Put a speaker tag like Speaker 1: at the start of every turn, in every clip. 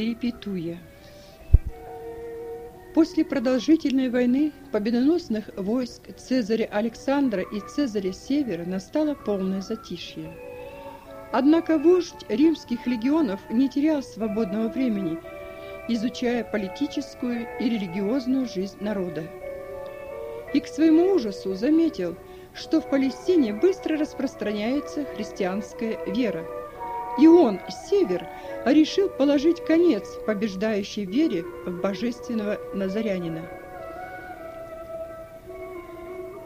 Speaker 1: Перепетуя. После продолжительной войны победоносных войск Цезаря Александра и Цезаря Севера настало полное затишье. Однако вождь римских легионов не терял свободного времени, изучая политическую и религиозную жизнь народа. И к своему ужасу заметил, что в Палестине быстро распространяется христианская вера. И он, Север, решил положить конец побеждающей вере в божественного Назарянина.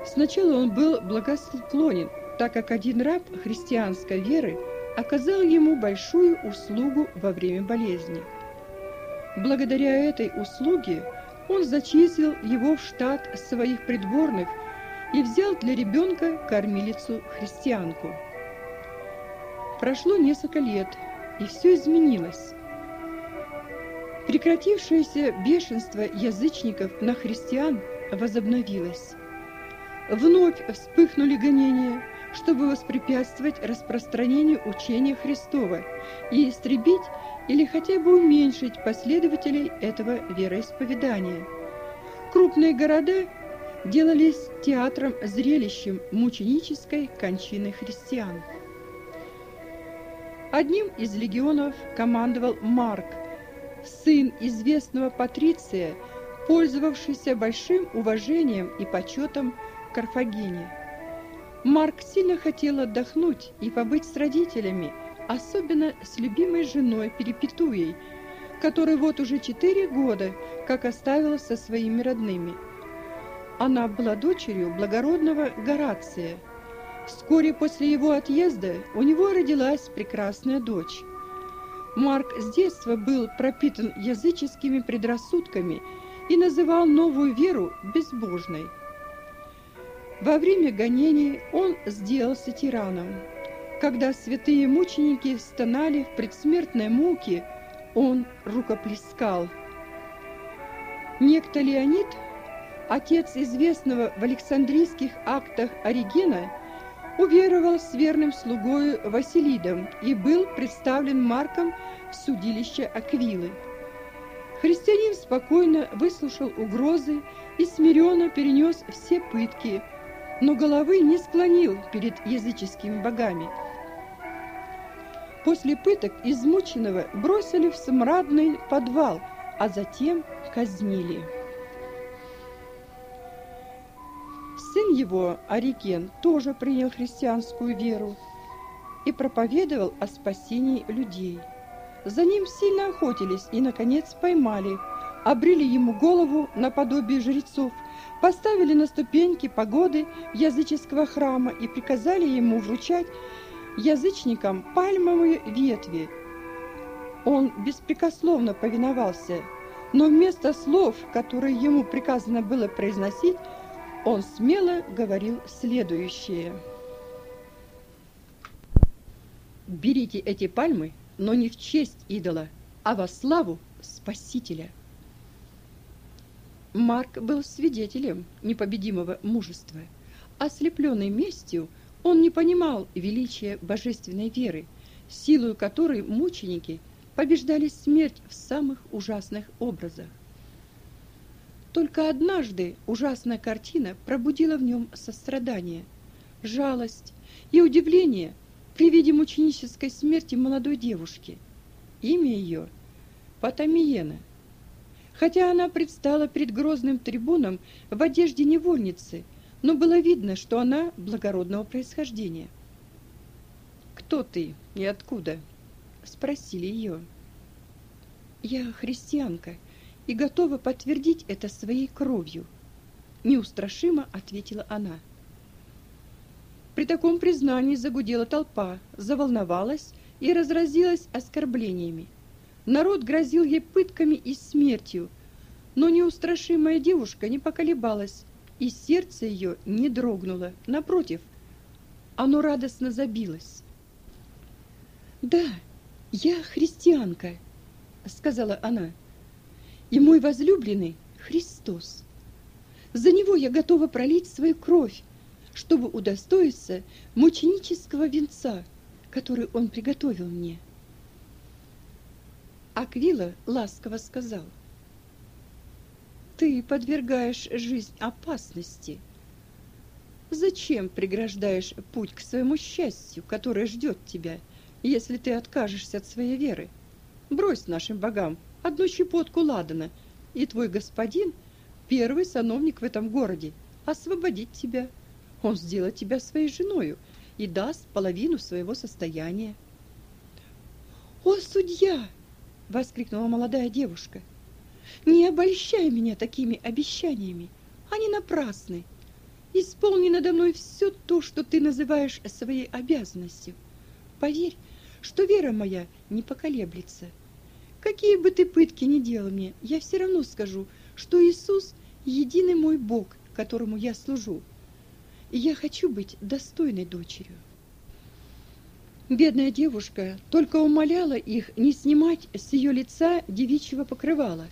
Speaker 1: Сначала он был благосклонен, так как один раб христианской веры оказал ему большую услугу во время болезни. Благодаря этой услуге он зачислил его в штат своих придворных и взял для ребенка кормилицу-христианку. Прошло несколько лет, и все изменилось. Прекратившееся бешенство язычников на христиан возобновилось. Вновь вспыхнули гонения, чтобы воспрепятствовать распространению учения Христова и истребить или хотя бы уменьшить последователей этого вероисповедания. Крупные города делались театром-зрелищем мученической кончины христиан. Одним из легионов командовал Марк, сын известного патриция, пользовавшийся большим уважением и почетом в Карфагене. Марк сильно хотел отдохнуть и побыть с родителями, особенно с любимой женой Перепетуей, которой вот уже четыре года как оставила со своими родными. Она была дочерью благородного Горация – Вскоре после его отъезда у него родилась прекрасная дочь. Марк с детства был пропитан языческими предрассудками и называл новую веру безбожной. Во время гонений он сделался тираном. Когда святые мученики стонали в предсмертной муке, он рукоплескал. Некто Леонид, отец известного в Александрийских актах Оригена, уверовал с верным слугою Василидом и был представлен Марком в судилище Аквилы. Христианин спокойно выслушал угрозы и смиренно перенес все пытки, но головы не склонил перед языческими богами. После пыток измученного бросили в смрадный подвал, а затем казнили. Сын его, Ориген, тоже принял христианскую веру и проповедовал о спасении людей. За ним сильно охотились и, наконец, поймали, обрили ему голову наподобие жрецов, поставили на ступеньки погоды языческого храма и приказали ему вручать язычникам пальмовые ветви. Он беспрекословно повиновался, но вместо слов, которые ему приказано было произносить, он смело говорил следующее. «Берите эти пальмы, но не в честь идола, а во славу Спасителя». Марк был свидетелем непобедимого мужества. Ослепленный местью, он не понимал величия божественной веры, силою которой мученики побеждали смерть в самых ужасных образах. Только однажды ужасная картина пробудила в нем сострадание, жалость и удивление при виде мученической смерти молодой девушки. Имя ее – Патамиена. Хотя она предстала перед грозным трибуном в одежде невольницы, но было видно, что она благородного происхождения. «Кто ты и откуда?» – спросили ее. «Я христианка», и готова подтвердить это своей кровью, неустрашимо ответила она. При таком признании загудела толпа, заволновалась и разразилась оскорблениями. Народ грозил ей пытками и смертью, но неустрашимая девушка не поколебалась, и сердце ее не дрогнуло, напротив, оно радостно забилось. «Да, я христианка», — сказала она и мой возлюбленный Христос. За него я готова пролить свою кровь, чтобы удостоиться мученического венца, который он приготовил мне. Аквила ласково сказал, «Ты подвергаешь жизнь опасности. Зачем преграждаешь путь к своему счастью, которое ждет тебя, если ты откажешься от своей веры? Брось нашим богам одну щепотку ладана, и твой господин, первый сановник в этом городе, освободит тебя. Он сделает тебя своей женою и даст половину своего состояния. «О, судья!» — воскликнула молодая девушка. «Не обольщай меня такими обещаниями, они напрасны. Исполни надо мной все то, что ты называешь своей обязанностью. Поверь, что вера моя не поколеблется. Какие бы ты пытки ни делал мне, я все равно скажу, что Иисус — единый мой Бог, которому я служу. И я хочу быть достойной дочерью. Бедная девушка только умоляла их не снимать с ее лица девичьего покрывала.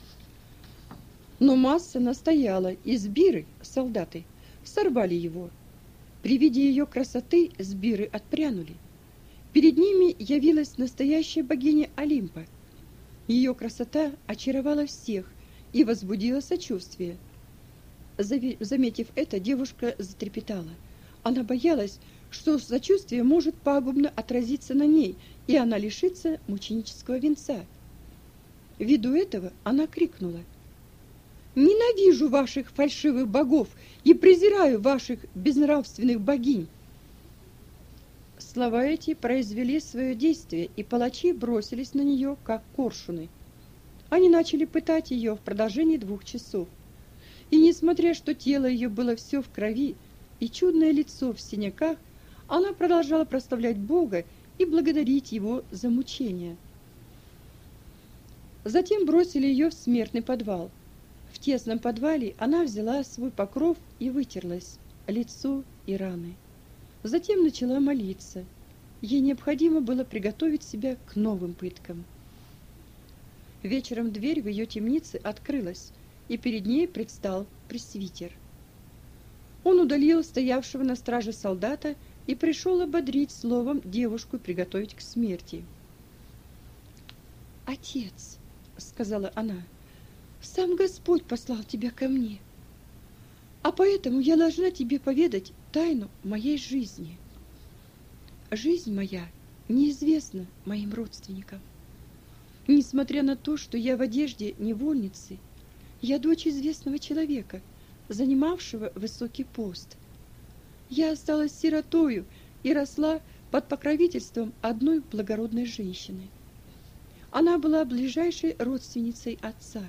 Speaker 1: Но масса настояла, и сбиры, солдаты, сорвали его. При виде ее красоты сбиры отпрянули. Перед ними явилась настоящая богиня Олимпа. Ее красота очаровала всех и возбудила сочувствие. Заметив это, девушка затрепетала. Она боялась, что сочувствие может пагубно отразиться на ней, и она лишится мученического венца. Ввиду этого она крикнула. «Ненавижу ваших фальшивых богов и презираю ваших безнравственных богинь!» Слова эти произвели свое действие, и палачи бросились на нее, как коршуны. Они начали пытать ее в продолжении двух часов. И несмотря, что тело ее было все в крови и чудное лицо в синяках, она продолжала прославлять Бога и благодарить Его за мучения. Затем бросили ее в смертный подвал. В тесном подвале она взяла свой покров и вытерлась, лицо и раны. Затем начала молиться. Ей необходимо было приготовить себя к новым пыткам. Вечером дверь в ее темнице открылась, и перед ней предстал пресвитер. Он удалил стоявшего на страже солдата и пришел ободрить словом девушку приготовить к смерти. «Отец», — сказала она, — «сам Господь послал тебя ко мне, а поэтому я должна тебе поведать тайну моей жизни. Жизнь моя неизвестна моим родственникам. Несмотря на то, что я в одежде невольницы, я дочь известного человека, занимавшего высокий пост. Я осталась сиротою и росла под покровительством одной благородной женщины. Она была ближайшей родственницей отца.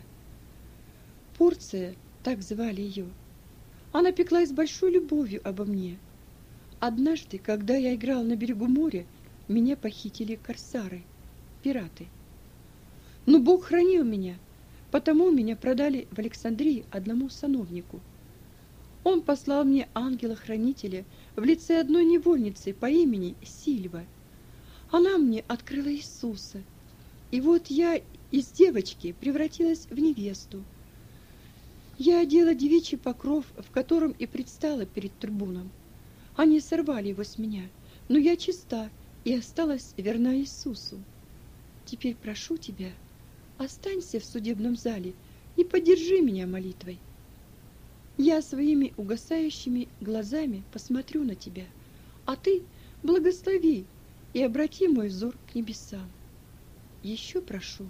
Speaker 1: Порция, так звали ее, она пеклась с большой любовью обо мне. Однажды, когда я играл на берегу моря, меня похитили корсары, пираты. Но Бог хранил меня, потому меня продали в Александрии одному сановнику. Он послал мне ангела-хранителя в лице одной невольницы по имени Сильва. Она мне открыла Иисуса. И вот я из девочки превратилась в невесту. Я одела девичий покров, в котором и предстала перед трибуном. Они сорвали его с меня, но я чиста и осталась верна Иисусу. Теперь прошу тебя, останься в судебном зале и поддержи меня молитвой. Я своими угасающими глазами посмотрю на тебя, а ты благослови и обрати мой взор к небесам. Еще прошу,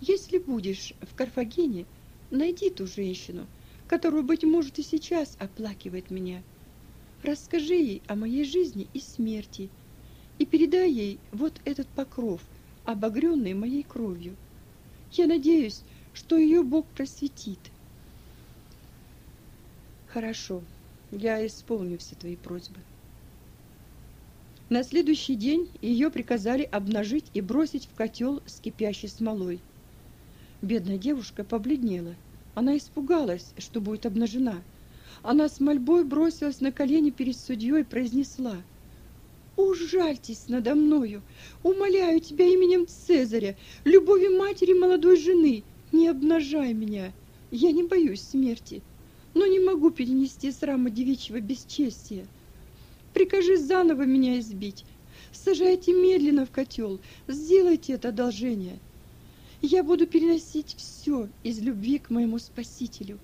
Speaker 1: если будешь в Карфагене, Найди ту женщину, которую, быть может, и сейчас оплакивает меня. Расскажи ей о моей жизни и смерти и передай ей вот этот покров, обогренный моей кровью. Я надеюсь, что ее Бог просветит. Хорошо, я исполню все твои просьбы. На следующий день ее приказали обнажить и бросить в котел с кипящей смолой. Бедная девушка побледнела. Она испугалась, что будет обнажена. Она с мольбой бросилась на колени перед судьей и произнесла. «Ужальтесь надо мною! Умоляю тебя именем Цезаря, любови матери молодой жены, не обнажай меня! Я не боюсь смерти, но не могу перенести срама девичьего бесчестия. Прикажи заново меня избить, сажайте медленно в котел, сделайте это одолжение». Я буду переносить все из любви к моему Спасителю.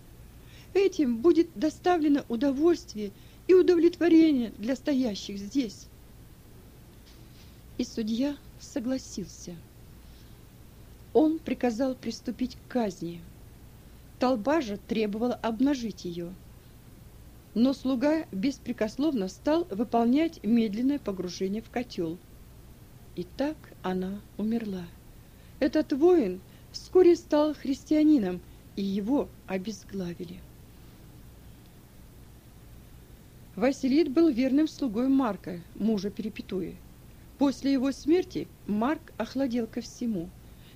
Speaker 1: Этим будет доставлено удовольствие и удовлетворение для стоящих здесь. И судья согласился. Он приказал приступить к казни. Толпа же требовала обнажить ее. Но слуга беспрекословно стал выполнять медленное погружение в котел. И так она умерла. Этот воин вскоре стал христианином, и его обезглавили. Василит был верным слугой Марка, мужа Перепетуи. После его смерти Марк охладел ко всему.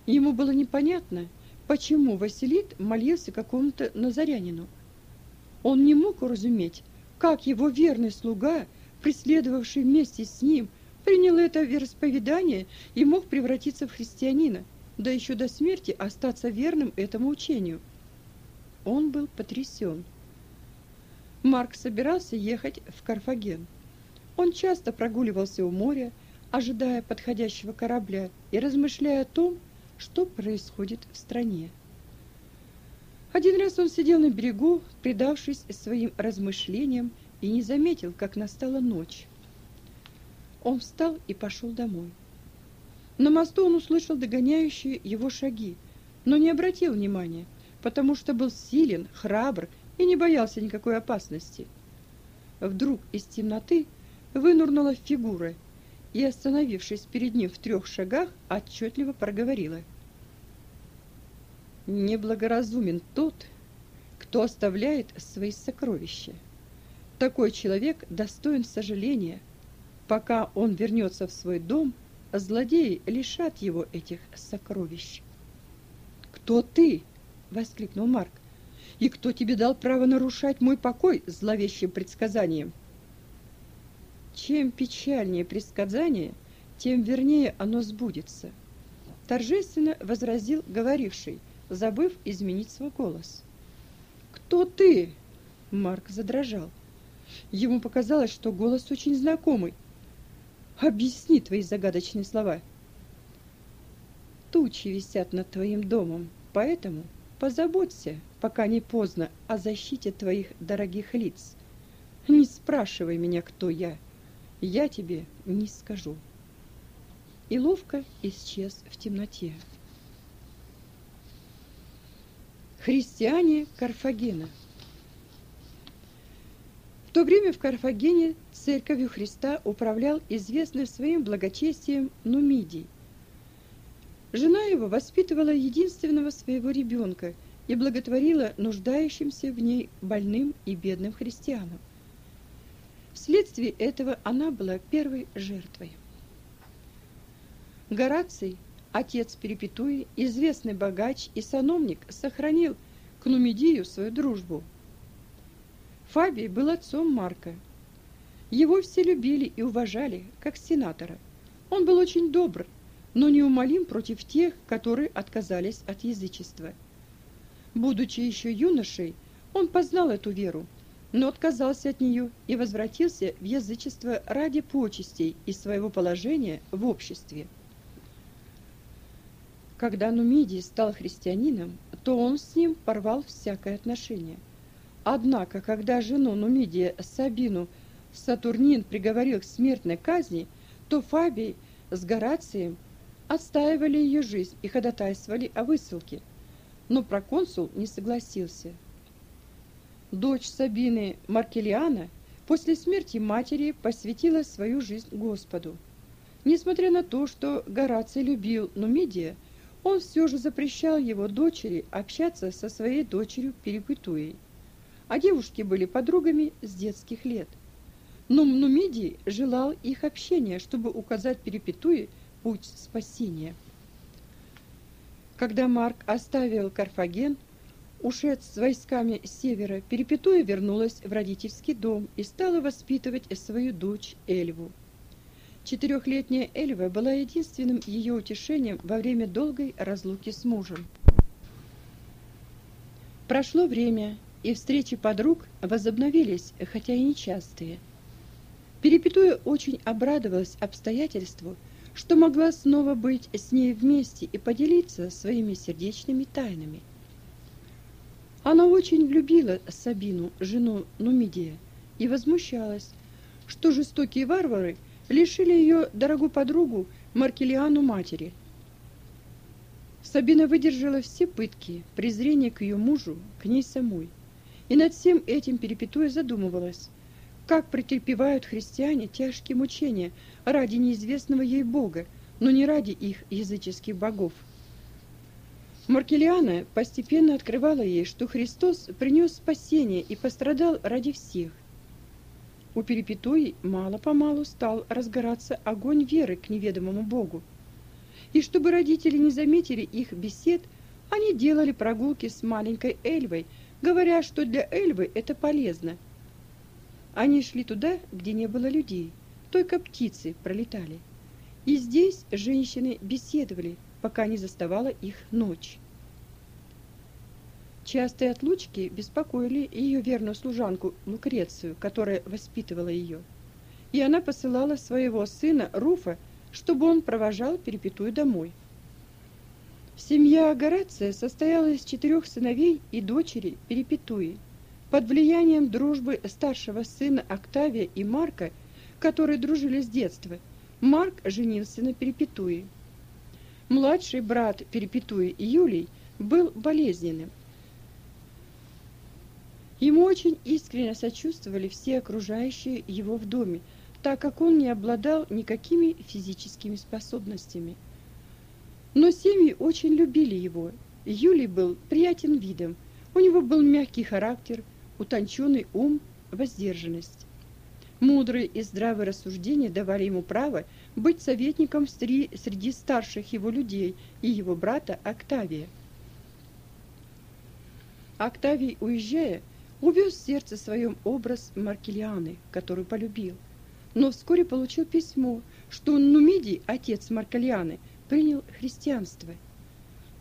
Speaker 1: Ему было непонятно, почему Василит молился какому-то назарянину. Он не мог уразуметь, как его верный слуга, преследовавший вместе с ним, принял это вероисповедание и мог превратиться в христианина, да еще до смерти остаться верным этому учению. Он был потрясен. Марк собирался ехать в Карфаген. Он часто прогуливался у моря, ожидая подходящего корабля и размышляя о том, что происходит в стране. Один раз он сидел на берегу, предавшись своим размышлениям, и не заметил, как настала ночь. Он встал и пошел домой. На мосту он услышал догоняющие его шаги, но не обратил внимания, потому что был силен, храбр и не боялся никакой опасности. Вдруг из темноты вынурнула фигура и, остановившись перед ним в трех шагах, отчетливо проговорила. «Неблагоразумен тот, кто оставляет свои сокровища. Такой человек достоин сожаления. Пока он вернется в свой дом, злодеи лишат его этих сокровищ». «Кто ты?» — воскликнул Марк. И кто тебе дал право нарушать мой покой зловещим предсказанием? Чем печальнее предсказание, тем вернее оно сбудется, торжественно возразил говоривший, забыв изменить свой голос. Кто ты? Марк задрожал. Ему показалось, что голос очень знакомый. Объясни твои загадочные слова. Тучи висят над твоим домом, поэтому позаботься пока не поздно, о защите твоих дорогих лиц. Не спрашивай меня, кто я. Я тебе не скажу. И ловко исчез в темноте. Христиане Карфагена В то время в Карфагене церковью Христа управлял известный своим благочестием Нумидий. Жена его воспитывала единственного своего ребенка – и благотворила нуждающимся в ней больным и бедным христианам. Вследствие этого она была первой жертвой. Гораций, отец Перепетуи, известный богач и сановник, сохранил к Нумидию свою дружбу. Фабий был отцом Марка. Его все любили и уважали, как сенатора. Он был очень добр, но неумолим против тех, которые отказались от язычества – Будучи еще юношей, он познал эту веру, но отказался от нее и возвратился в язычество ради почестей и своего положения в обществе. Когда Нумидий стал христианином, то он с ним порвал всякое отношение. Однако, когда жену Нумидия Сабину Сатурнин приговорил к смертной казни, то Фабий с Горацием отстаивали ее жизнь и ходатайствовали о высылке – но проконсул не согласился. Дочь Сабины Маркелиана после смерти матери посвятила свою жизнь Господу. Несмотря на то, что Гораций любил Нумидия, он все же запрещал его дочери общаться со своей дочерью Перепетуей. А девушки были подругами с детских лет. Но Нумидий желал их общения, чтобы указать Перепетуе путь спасения. Когда Марк оставил Карфаген, ушед с войсками с севера, Перепетуя вернулась в родительский дом и стала воспитывать свою дочь Эльву. Четырехлетняя Эльва была единственным ее утешением во время долгой разлуки с мужем. Прошло время, и встречи подруг возобновились, хотя и нечастые. Перепетуя очень обрадовалась обстоятельству, что могла снова быть с ней вместе и поделиться своими сердечными тайнами. Она очень любила Сабину, жену Нумидия, и возмущалась, что жестокие варвары лишили ее дорогую подругу Маркелиану матери. Сабина выдержала все пытки, презрение к ее мужу, к ней самой. И над всем этим перепетуя задумывалась, как претерпевают христиане тяжкие мучения ради неизвестного ей Бога, но не ради их языческих богов. Маркелиана постепенно открывала ей, что Христос принес спасение и пострадал ради всех. У Перепетуи мало-помалу стал разгораться огонь веры к неведомому Богу. И чтобы родители не заметили их бесед, они делали прогулки с маленькой Эльвой, говоря, что для Эльвы это полезно. Они шли туда, где не было людей, только птицы пролетали. И здесь женщины беседовали, пока не заставала их ночь. Частые отлучки беспокоили ее верную служанку Лукрецию, которая воспитывала ее. И она посылала своего сына Руфа, чтобы он провожал Перепетую домой. Семья Горация состояла из четырех сыновей и дочери Перепетуи. Под влиянием дружбы старшего сына Октавия и Марка, которые дружили с детства, Марк женился на Перепетуи. Младший брат Перепетуи Юлий был болезненным. Ему очень искренне сочувствовали все окружающие его в доме, так как он не обладал никакими физическими способностями. Но семьи очень любили его. Юлий был приятен видом, у него был мягкий характер, утонченный ум, воздержанность. Мудрые и здравые рассуждения давали ему право быть советником среди старших его людей и его брата Октавия. Октавий, уезжая, увез в сердце своем образ Маркелианы, которую полюбил. Но вскоре получил письмо, что Нумидий, отец Маркелианы, принял христианство.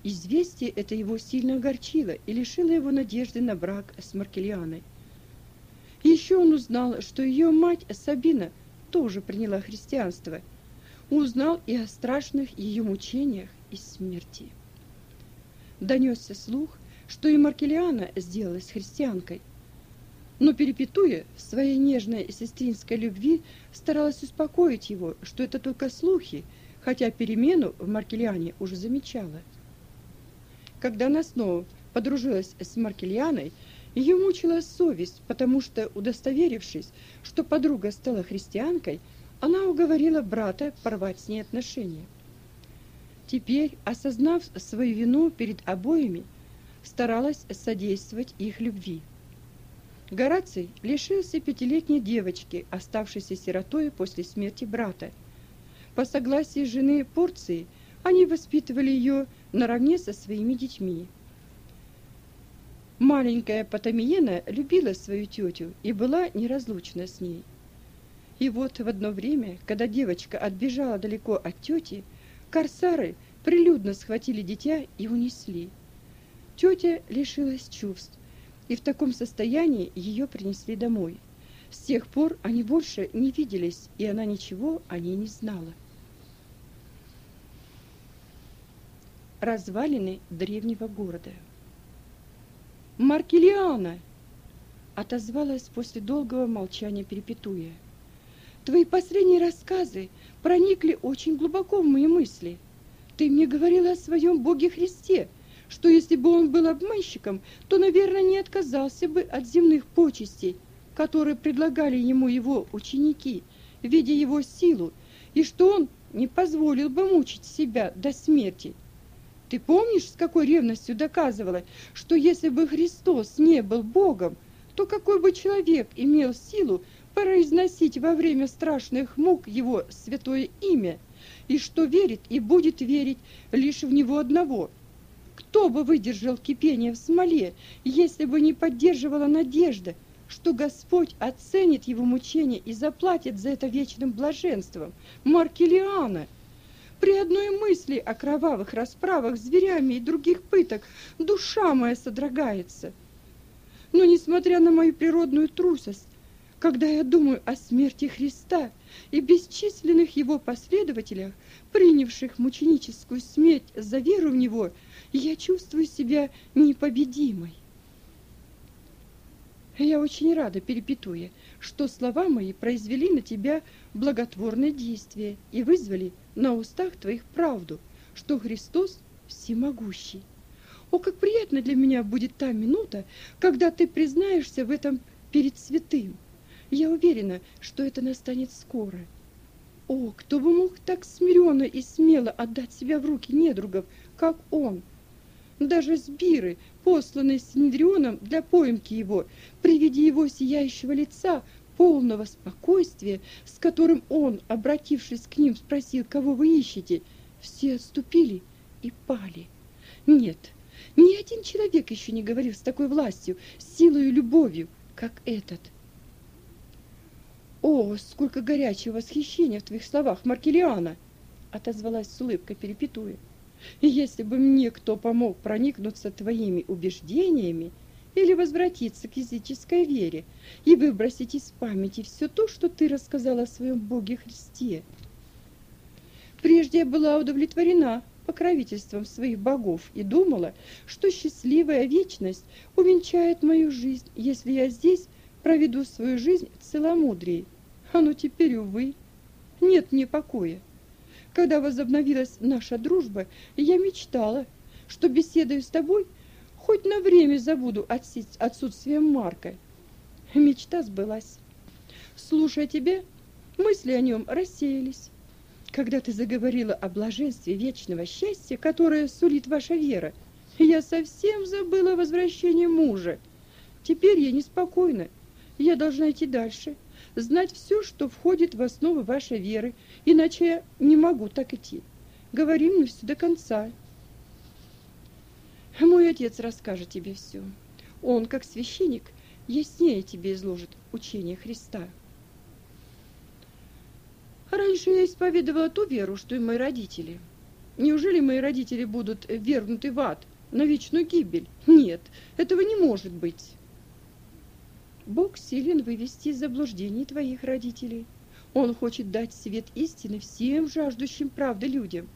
Speaker 1: Известие это его сильно огорчило и лишило его надежды на брак с Маркелианой. Еще он узнал, что ее мать Сабина тоже приняла христианство. Узнал и о страшных ее мучениях и смерти. Донесся слух, что и Маркелиана сделалась христианкой. Но Перепетуя в своей нежной сестринской любви старалась успокоить его, что это только слухи, хотя перемену в Маркелиане уже замечала. Когда она снова подружилась с Маркелианой, ее мучила совесть, потому что, удостоверившись, что подруга стала христианкой, она уговорила брата порвать с ней отношения. Теперь, осознав свою вину перед обоими, старалась содействовать их любви. Гораций лишился пятилетней девочки, оставшейся сиротой после смерти брата. По согласии жены Порции, они воспитывали ее наравне со своими детьми. Маленькая Потамиена любила свою тетю и была неразлучна с ней. И вот в одно время, когда девочка отбежала далеко от тети, корсары прилюдно схватили дитя и унесли. Тетя лишилась чувств, и в таком состоянии ее принесли домой. С тех пор они больше не виделись, и она ничего о ней не знала. Развалины древнего города. Маркелиана отозвалась после долгого молчания Перепетуя. Твои последние рассказы проникли очень глубоко в мои мысли. Ты мне говорила о своем Боге Христе, что если бы он был обманщиком, то, наверное, не отказался бы от земных почестей, которые предлагали ему его ученики, видя его силу, и что он не позволил бы мучить себя до смерти. Ты помнишь, с какой ревностью доказывала, что если бы Христос не был Богом, то какой бы человек имел силу произносить во время страшных мук его святое имя, и что верит и будет верить лишь в него одного – кто бы выдержал кипение в смоле, если бы не поддерживала надежда, что Господь оценит его мучения и заплатит за это вечным блаженством? Маркелиана! При одной мысли о кровавых расправах зверями и других пыток душа моя содрогается. Но, несмотря на мою природную трусость, Когда я думаю о смерти Христа и бесчисленных его последователях, принявших мученическую смерть за веру в него, я чувствую себя непобедимой. Я очень рада, перепитуя, что слова мои произвели на тебя благотворное действие и вызвали на устах твоих правду, что Христос всемогущий. О, как приятно для меня будет та минута, когда ты признаешься в этом перед святым. Я уверена, что это настанет скоро. О, кто бы мог так смиренно и смело отдать себя в руки недругов, как он? Даже сбиры, посланные Синдрионом для поимки его, при виде его сияющего лица, полного спокойствия, с которым он, обратившись к ним, спросил, кого вы ищете, все отступили и пали. Нет, ни один человек еще не говорил с такой властью, силой и любовью, как этот – «О, сколько горячего восхищения в твоих словах, Маркелиана!» отозвалась с улыбкой перепетуя. «Если бы мне кто помог проникнуться твоими убеждениями или возвратиться к языческой вере и выбросить из памяти все то, что ты рассказала о своем Боге Христе. Прежде я была удовлетворена покровительством своих богов и думала, что счастливая вечность увенчает мою жизнь, если я здесь проведу свою жизнь целомудрие. А ну теперь, увы, нет мне покоя. Когда возобновилась наша дружба, я мечтала, что беседою с тобой хоть на время забуду отсутствие Марка. Мечта сбылась. Слушая тебя, мысли о нем рассеялись. Когда ты заговорила о блаженстве вечного счастья, которое сулит ваша вера, я совсем забыла о возвращении мужа. Теперь я неспокойна я должна идти дальше, знать все, что входит в основу вашей веры, иначе я не могу так идти. Говори мне все до конца. Мой отец расскажет тебе все. Он, как священник, яснее тебе изложит учение Христа. Раньше я исповедовала ту веру, что и мои родители. Неужели мои родители будут вергнуты в ад, на вечную гибель? Нет, этого не может быть. Бог силен вывести из заблуждений твоих родителей. Он хочет дать свет истины всем жаждущим правды людям.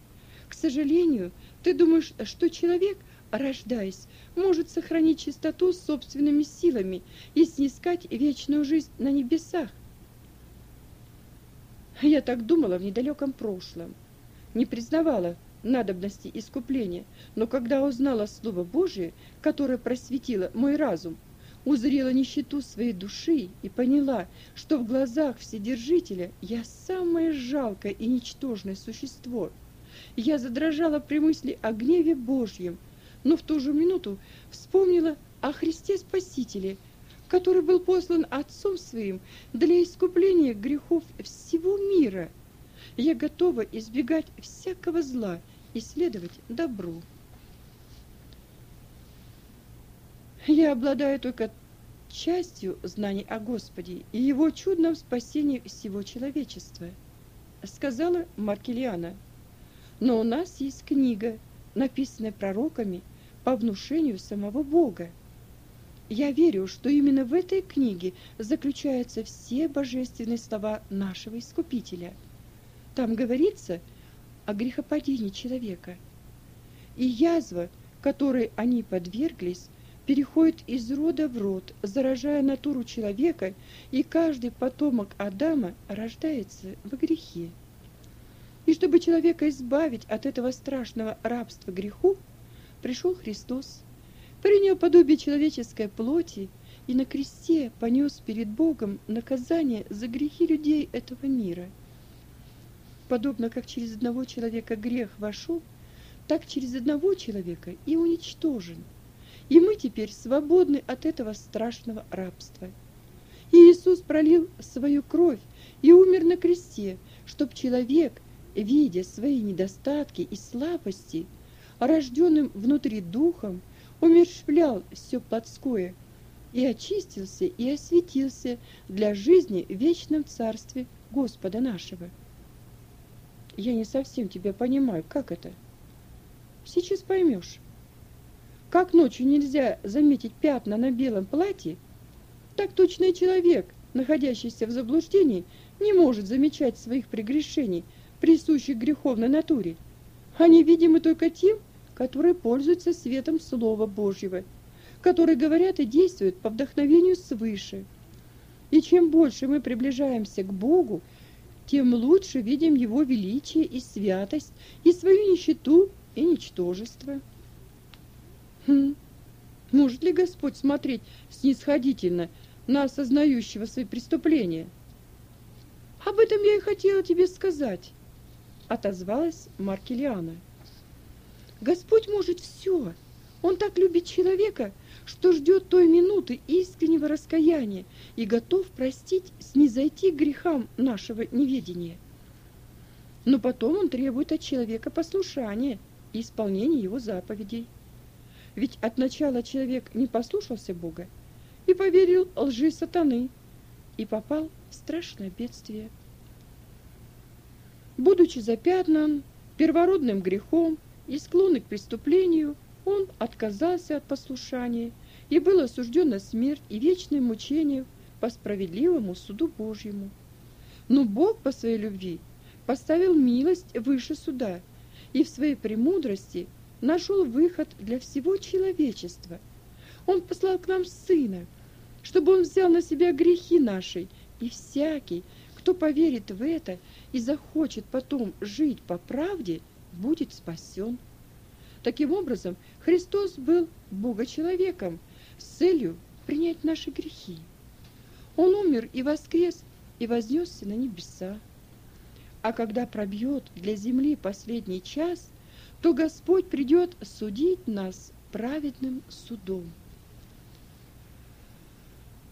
Speaker 1: К сожалению, ты думаешь, что человек, рождаясь, может сохранить чистоту собственными силами и снискать вечную жизнь на небесах. Я так думала в недалеком прошлом, не признавала надобности искупления, но когда узнала Слово Божие, которое просветило мой разум, узрела нищету своей души и поняла, что в глазах Вседержителя я самое жалкое и ничтожное существо. Я задрожала при мысли о гневе Божьем, но в ту же минуту вспомнила о Христе Спасителе, который был послан Отцом Своим для искупления грехов всего мира. Я готова избегать всякого зла и следовать добру. Я обладаю только частью знаний о Господе и Его чудном спасении всего человечества, сказала Маркелиана. Но у нас есть книга, написанная пророками по внушению самого Бога. Я верю, что именно в этой книге заключаются все божественные слова нашего Искупителя. Там говорится о грехопадении человека. И язва, которой они подверглись, переходит из рода в род, заражая натуру человека, и каждый потомок Адама рождается в грехе. И чтобы человека избавить от этого страшного рабства греху, пришел Христос, принял подобие человеческой плоти и на кресте понес перед Богом наказание за грехи людей этого мира. Подобно как через одного человека грех вошел, так через одного человека и уничтожен – и мы теперь свободны от этого страшного рабства. И Иисус пролил свою кровь и умер на кресте, чтоб человек, видя свои недостатки и слабости, рожденным внутри духом, умерщвлял все плотское и очистился и осветился для жизни в вечном царстве Господа нашего. Я не совсем тебя понимаю, как это? Сейчас поймешь. Как ночью нельзя заметить пятна на белом платье, так точно и человек находящийся в заблуждении, не может замечать своих прегрешений, присущих греховной натуре. Они видимы только тем, которые пользуются светом Слова Божьего, которые говорят и действуют по вдохновению свыше. И чем больше мы приближаемся к Богу, тем лучше видим Его величие и святость, и свою нищету и ничтожество. Хм. Может ли Господь смотреть снисходительно на осознающего свои преступления? Об этом я и хотела тебе сказать, отозвалась Маркелиана. Господь может все. Он так любит человека, что ждет той минуты искреннего раскаяния и готов простить, снизойти к грехам нашего неведения. Но потом он требует от человека послушания и исполнения его заповедей. Ведь от начала человек не послушался Бога и поверил лжи сатаны и попал в страшное бедствие. Будучи запятнан первородным грехом и склонный к преступлению, он отказался от послушания и был осужден на смерть и вечное мучение по справедливому суду Божьему. Но Бог по своей любви поставил милость выше суда и в своей премудрости нашел выход для всего человечества. Он послал к нам Сына, чтобы Он взял на себя грехи наши, и всякий, кто поверит в это и захочет потом жить по правде, будет спасен. Таким образом, Христос был Бога-человеком с целью принять наши грехи. Он умер и воскрес, и вознесся на небеса. А когда пробьет для земли последний час, то Господь придет судить нас праведным судом.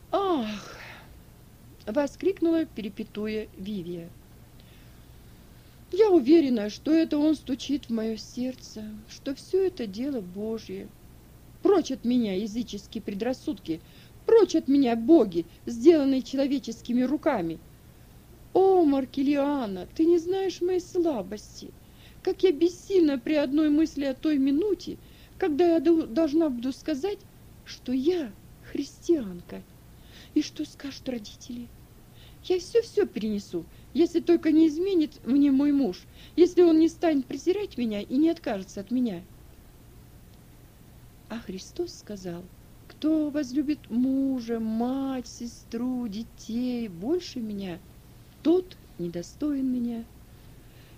Speaker 1: «Ах!» — воскликнула, перепетуя Вивия. «Я уверена, что это он стучит в мое сердце, что все это дело Божье. Прочь от меня языческие предрассудки, прочь от меня боги, сделанные человеческими руками. О, Маркелиана, ты не знаешь моей слабости!» Как я бессильна при одной мысли о той минуте, когда я должна буду сказать, что я христианка. И что скажут родители? Я все-все перенесу, если только не изменит мне мой муж, если он не станет презирать меня и не откажется от меня. А Христос сказал, кто возлюбит мужа, мать, сестру, детей больше меня, тот недостоин меня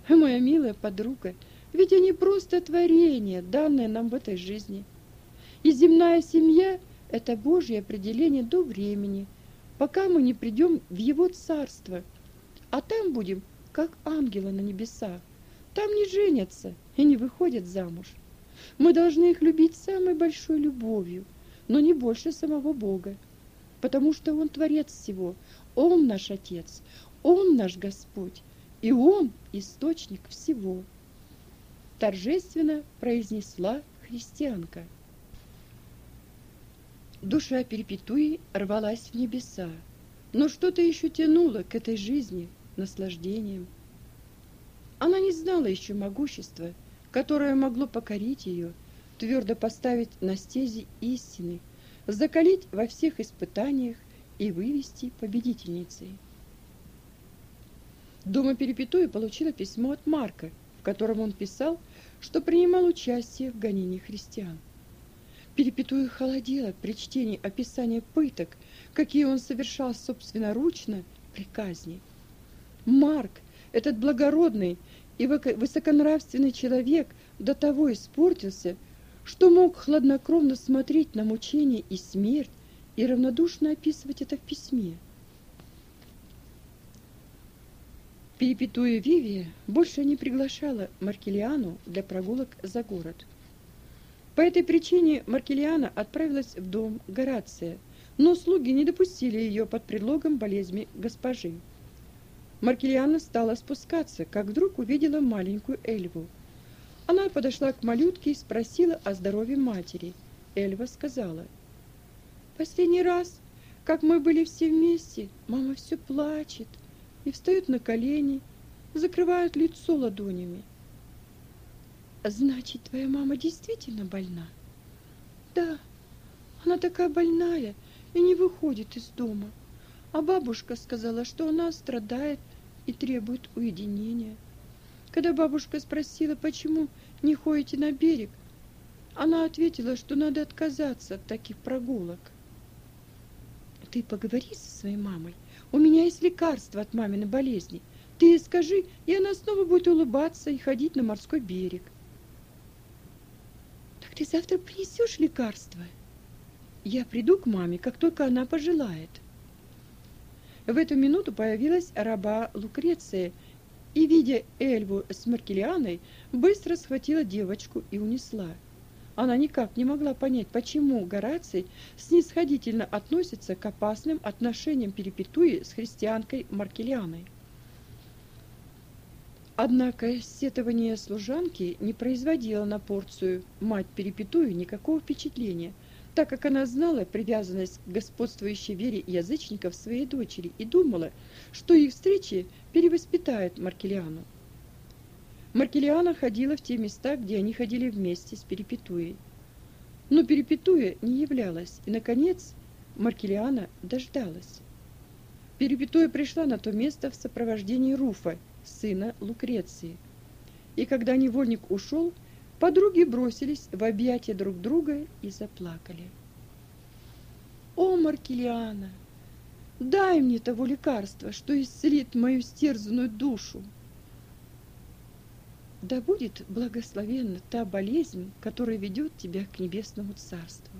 Speaker 1: моя милая подруга, ведь они просто творение, данное нам в этой жизни. И земная семья – это Божье определение до времени, пока мы не придем в Его Царство. А там будем, как ангелы на небесах. Там не женятся и не выходят замуж. Мы должны их любить самой большой любовью, но не больше самого Бога, потому что Он Творец всего, Он наш Отец, Он наш Господь, и Он источник всего, торжественно произнесла христианка. Душа Перепетуи рвалась в небеса, но что-то еще тянуло к этой жизни, наслаждением. Она не знала еще могущества, которое могло покорить ее, твердо поставить на стези истины, закалить во всех испытаниях и вывести победительницей. Дома Перепетуя получила письмо от Марка, в котором он писал, что принимал участие в гонении христиан. Перепетуя холодела при чтении описания пыток, какие он совершал собственноручно при казни. Марк, этот благородный и высоконравственный человек, до того испортился, что мог хладнокровно смотреть на мучения и смерть и равнодушно описывать это в письме. Перепетуя Вивия больше не приглашала Маркелиану для прогулок за город. По этой причине Маркелиана отправилась в дом Горация, но слуги не допустили ее под предлогом болезни госпожи. Маркелиана стала спускаться, как вдруг увидела маленькую Эльву. Она подошла к малютке и спросила о здоровье матери. Эльва сказала, «Последний раз, как мы были все вместе, мама все плачет» и встают на колени, закрывают лицо ладонями. Значит, твоя мама действительно больна? Да, она такая больная и не выходит из дома. А бабушка сказала, что она страдает и требует уединения. Когда бабушка спросила, почему не ходите на берег, она ответила, что надо отказаться от таких прогулок. Ты поговори со своей мамой. У меня есть лекарство от маминой болезни. Ты скажи, и она снова будет улыбаться и ходить на морской берег. Так ты завтра принесешь лекарство? Я приду к маме, как только она пожелает. В эту минуту появилась раба Лукреция и, видя Эльву с Маркелианой, быстро схватила девочку и унесла. Она никак не могла понять, почему Гораций снисходительно относится к опасным отношениям Перепетуи с христианкой Маркелианой. Однако сетование служанки не производило на порцию мать Перепетую никакого впечатления, так как она знала привязанность к господствующей вере язычников своей дочери и думала, что их встречи перевоспитают Маркелиану. Маркелиана ходила в те места, где они ходили вместе с Перепетуей. Но Перепетуя не являлась, и, наконец, Маркелиана дождалась. Перепетуя пришла на то место в сопровождении Руфа, сына Лукреции. И когда невольник ушел, подруги бросились в объятия друг друга и заплакали. «О, Маркелиана, дай мне того лекарства, что исцелит мою стерзанную душу!» Да будет благословенна та болезнь, которая ведет тебя к небесному царству.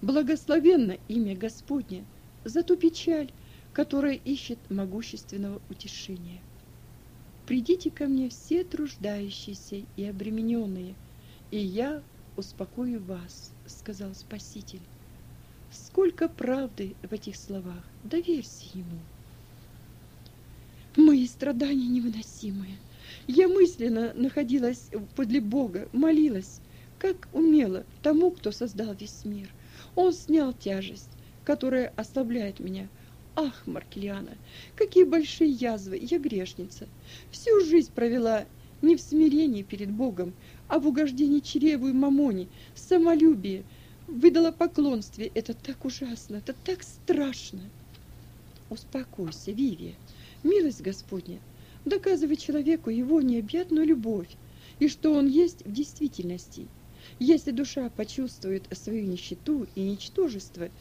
Speaker 1: Благословенно имя Господне за ту печаль, которая ищет могущественного утешения. Придите ко мне все труждающиеся и обремененные, и я успокою вас, сказал Спаситель. Сколько правды в этих словах, доверься ему. Мои страдания невыносимые – я мысленно находилась подле Бога, молилась, как умела, тому, кто создал весь мир. Он снял тяжесть, которая ослабляет меня. Ах, Маркелиана, какие большие язвы, я грешница. Всю жизнь провела не в смирении перед Богом, а в угождении чреву и мамоне, самолюбие. Выдала поклонстве. Это так ужасно, это так страшно. Успокойся, Вивия. Милость Господня доказывать человеку его необъятную любовь и что он есть в действительности. Если душа почувствует свою нищету и ничтожество,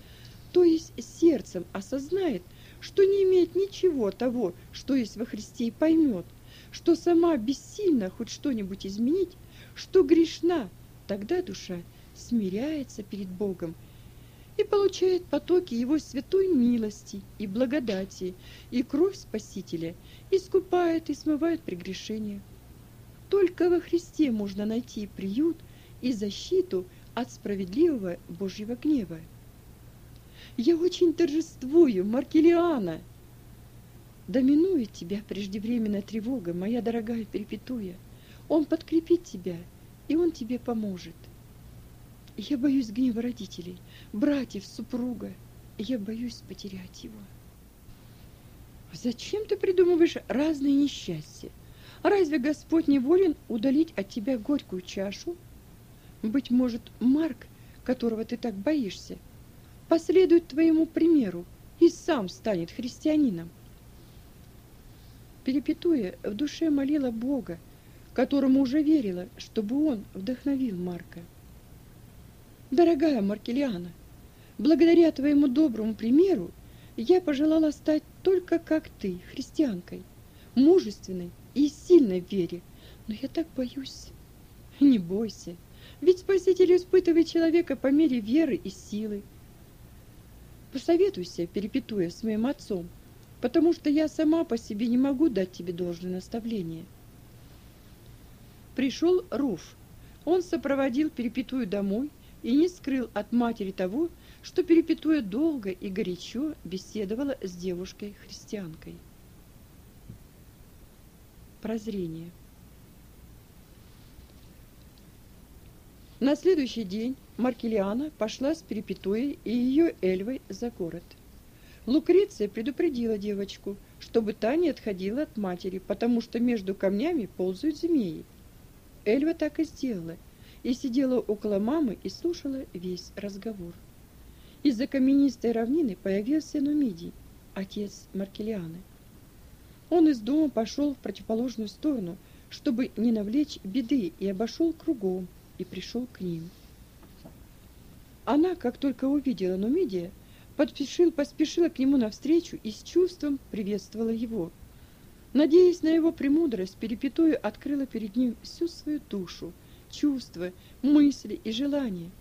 Speaker 1: то есть сердцем осознает, что не имеет ничего того, что есть во Христе, и поймет, что сама бессильна хоть что-нибудь изменить, что грешна, тогда душа смиряется перед Богом и получает потоки Его святой милости и благодати, и кровь Спасителя искупает и смывает прегрешения. Только во Христе можно найти приют и защиту от справедливого Божьего гнева. Я очень торжествую, Маркелиана. Доминует тебя преждевременная тревога, моя дорогая Перепетуя. Он подкрепит тебя, и он тебе поможет. Я боюсь гнева родителей, братьев, супруга. Я боюсь потерять его. Зачем ты придумываешь разные несчастья? Разве Господь не волен удалить от тебя горькую чашу? Быть может, Марк, которого ты так боишься, последует твоему примеру и сам станет христианином. Перепетуя, в душе молила Бога, которому уже верила, чтобы он вдохновил Марка. Дорогая Маркелиана, благодаря твоему доброму примеру я пожелала стать только как ты, христианкой, мужественной и сильной в вере. Но я так боюсь. Не бойся, ведь Спаситель испытывает человека по мере веры и силы. Посоветуйся, перепетуя с моим отцом, потому что я сама по себе не могу дать тебе должное наставление. Пришел Руф. Он сопроводил перепетую домой и не скрыл от матери того, что Перепетуя долго и горячо беседовала с девушкой-христианкой. Прозрение На следующий день Маркелиана пошла с Перепетуей и ее Эльвой за город. Лукреция предупредила девочку, чтобы та не отходила от матери, потому что между камнями ползают змеи. Эльва так и сделала – и сидела около мамы и слушала весь разговор. Из-за каменистой равнины появился Нумидий отец Маркелианы. Он из дома пошел в противоположную сторону, чтобы не навлечь беды, и обошел кругом, и пришел к ним. Она, как только увидела Нумидия, подспешил, поспешила к нему навстречу и с чувством приветствовала его. Надеясь на его премудрость, перепетую открыла перед ним всю свою душу, чувства, мысли и желания.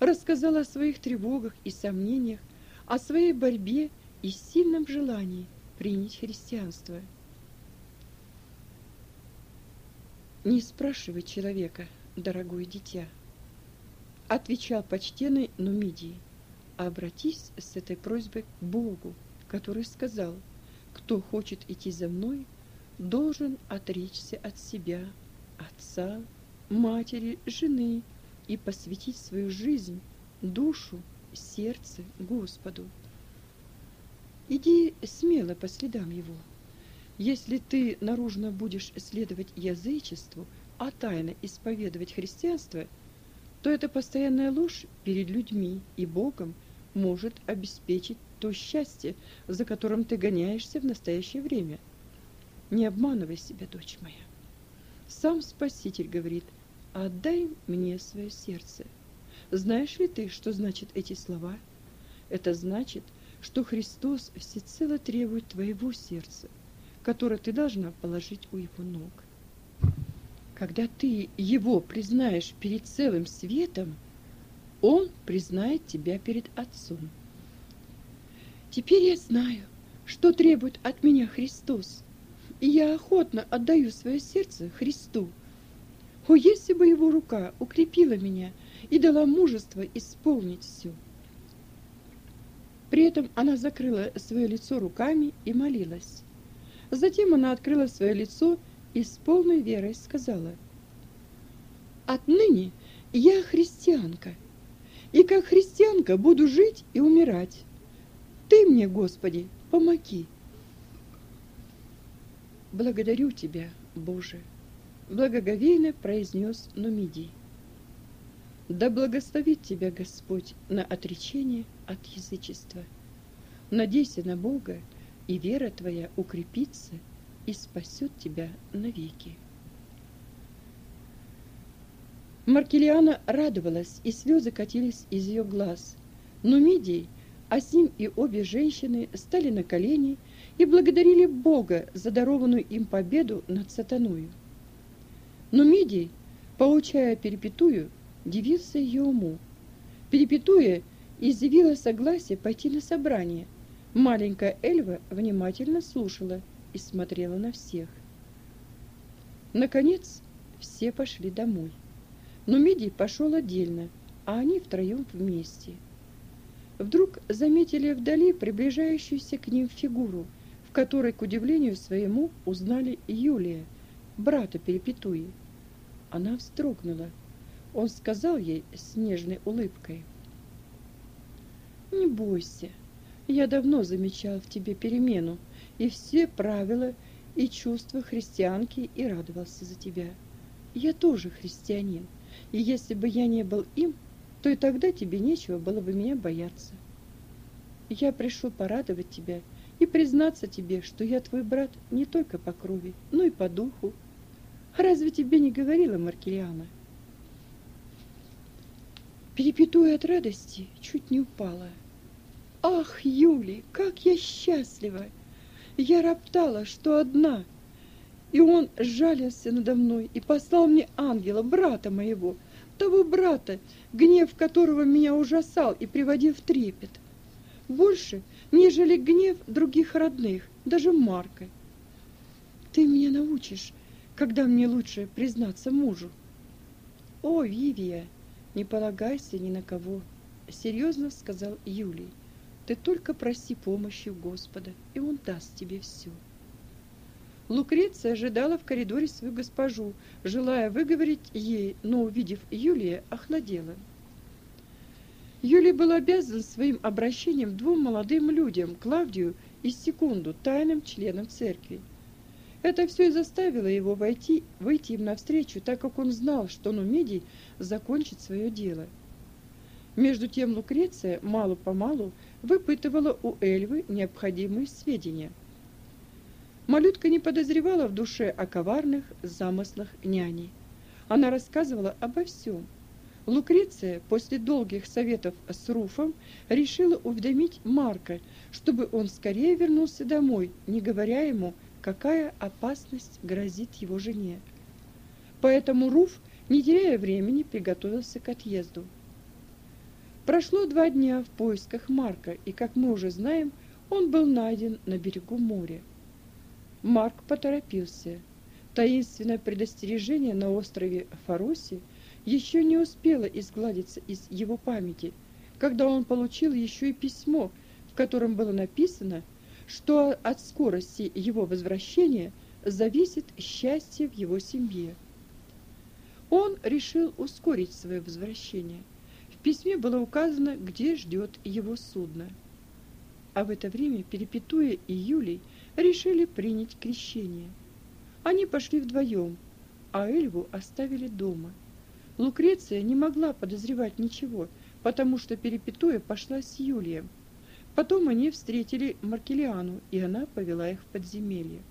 Speaker 1: Рассказала о своих тревогах и сомнениях, о своей борьбе и сильном желании принять христианство. Не спрашивай человека, дорогое дитя, отвечал почтенный Нумидий, обратись с этой просьбой к Богу, который сказал, кто хочет идти за мной, должен отречься от себя, отца, матери, жены и посвятить свою жизнь, душу, сердце Господу. Иди смело по следам его. Если ты наружно будешь следовать язычеству, а тайно исповедовать христианство, то эта постоянная ложь перед людьми и Богом может обеспечить то счастье, за которым ты гоняешься в настоящее время. Не обманывай себя, дочь моя. Сам Спаситель говорит, отдай мне свое сердце. Знаешь ли ты, что значит эти слова? Это значит, что Христос всецело требует твоего сердца, которое ты должна положить у его ног. Когда ты его признаешь перед целым светом, он признает тебя перед Отцом. Теперь я знаю, что требует от меня Христос, и я охотно отдаю свое сердце Христу. О, если бы его рука укрепила меня и дала мужество исполнить все. При этом она закрыла свое лицо руками и молилась. Затем она открыла свое лицо и с полной верой сказала, «Отныне я христианка, и как христианка буду жить и умирать. Ты мне, Господи, помоги!» «Благодарю Тебя, Боже!» — благоговейно произнес Нумидий. «Да благословит Тебя Господь на отречение от язычества. Надейся на Бога, и вера твоя укрепится и спасет тебя навеки». Маркелиана радовалась, и слезы катились из ее глаз. Но Мидий, а с ним и обе женщины стали на колени и благодарили Бога за дарованную им победу над сатаною. Но Мидий, получая перепетую, дивился ее уму. Перепетуя изъявила согласие пойти на собрание. Маленькая Эльва внимательно слушала и смотрела на всех. Наконец, все пошли домой. Но Мидий пошел отдельно, а они втроем вместе. Вдруг заметили вдали приближающуюся к ним фигуру – в которой, к удивлению своему, узнали Юлия, брата Перепетуи. Она вздрогнула. Он сказал ей с нежной улыбкой. «Не бойся, я давно замечал в тебе перемену, и все правила и чувства христианки и радовался за тебя. Я тоже христианин, и если бы я не был им, то и тогда тебе нечего было бы меня бояться. Я пришел порадовать тебя и признаться тебе, что я твой брат не только по крови, но и по духу. Разве тебе не говорила Маркелиана? Перепетуя от радости, чуть не упала. Ах, Юли, как я счастлива! Я роптала, что одна, и он сжалился надо мной и послал мне ангела, брата моего, того брата, гнев которого меня ужасал и приводил в трепет. Больше нежели гнев других родных, даже Марка. Ты меня научишь, когда мне лучше признаться мужу. О, Вивия, не полагайся ни на кого, серьезно сказал Юлий. Ты только проси помощи у Господа, и Он даст тебе все. Лукреция ожидала в коридоре свою госпожу, желая выговорить ей, но, увидев Юлия, охладела. Юлий был обязан своим обращением двум молодым людям, Клавдию и Секунду, тайным членам церкви. Это все и заставило его войти, выйти им навстречу, так как он знал, что Нумидий закончит свое дело. Между тем Лукреция мало-помалу выпытывала у Эльвы необходимые сведения. Малютка не подозревала в душе о коварных замыслах няни. Она рассказывала обо всем. Лукреция после долгих советов с Руфом решила уведомить Марка, чтобы он скорее вернулся домой, не говоря ему, какая опасность грозит его жене. Поэтому Руф, не теряя времени, приготовился к отъезду. Прошло два дня в поисках Марка, и, как мы уже знаем, он был найден на берегу моря. Марк поторопился. Таинственное предостережение на острове Фароси еще не успело изгладиться из его памяти, когда он получил еще и письмо, в котором было написано, что от скорости его возвращения зависит счастье в его семье. Он решил ускорить свое возвращение письме было указано, где ждет его судно. А в это время Перепетуя и Юлий решили принять крещение. Они пошли вдвоем, а Эльву оставили дома. Лукреция не могла подозревать ничего, потому что Перепетуя пошла с Юлием. Потом они встретили Маркелиану, и она повела их в подземелье.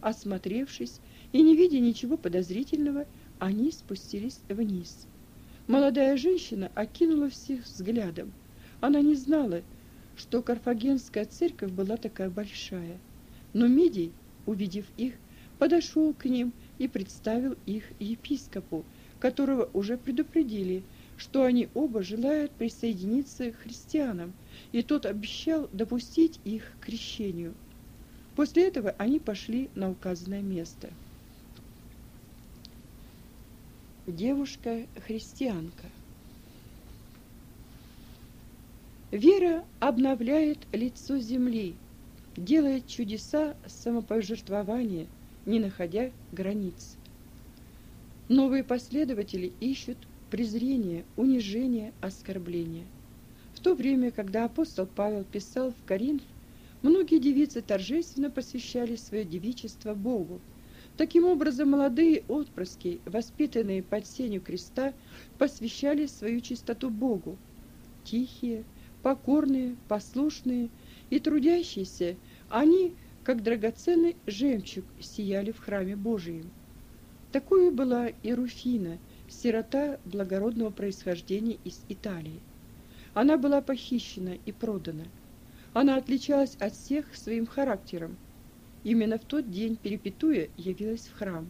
Speaker 1: Осмотревшись и не видя ничего подозрительного, они спустились вниз. Молодая женщина окинула всех взглядом. Она не знала, что Карфагенская церковь была такая большая. Но Мидий, увидев их, подошел к ним и представил их епископу, которого уже предупредили, что они оба желают присоединиться к христианам, и тот обещал допустить их к крещению. После этого они пошли на указанное место. Девушка-христианка. Вера обновляет лицо земли, делает чудеса самопожертвования, не находя границ. Новые последователи ищут презрение, унижение, оскорбление. В то время, когда апостол Павел писал в Коринф, многие девицы торжественно посвящали свое девичество Богу, Таким образом, молодые отпрыски, воспитанные под сенью креста, посвящали свою чистоту Богу. Тихие, покорные, послушные и трудящиеся, они, как драгоценный жемчуг, сияли в храме Божием. Такой была и Руфина, сирота благородного происхождения из Италии. Она была похищена и продана. Она отличалась от всех своим характером – Именно в тот день Перепетуя явилась в храм.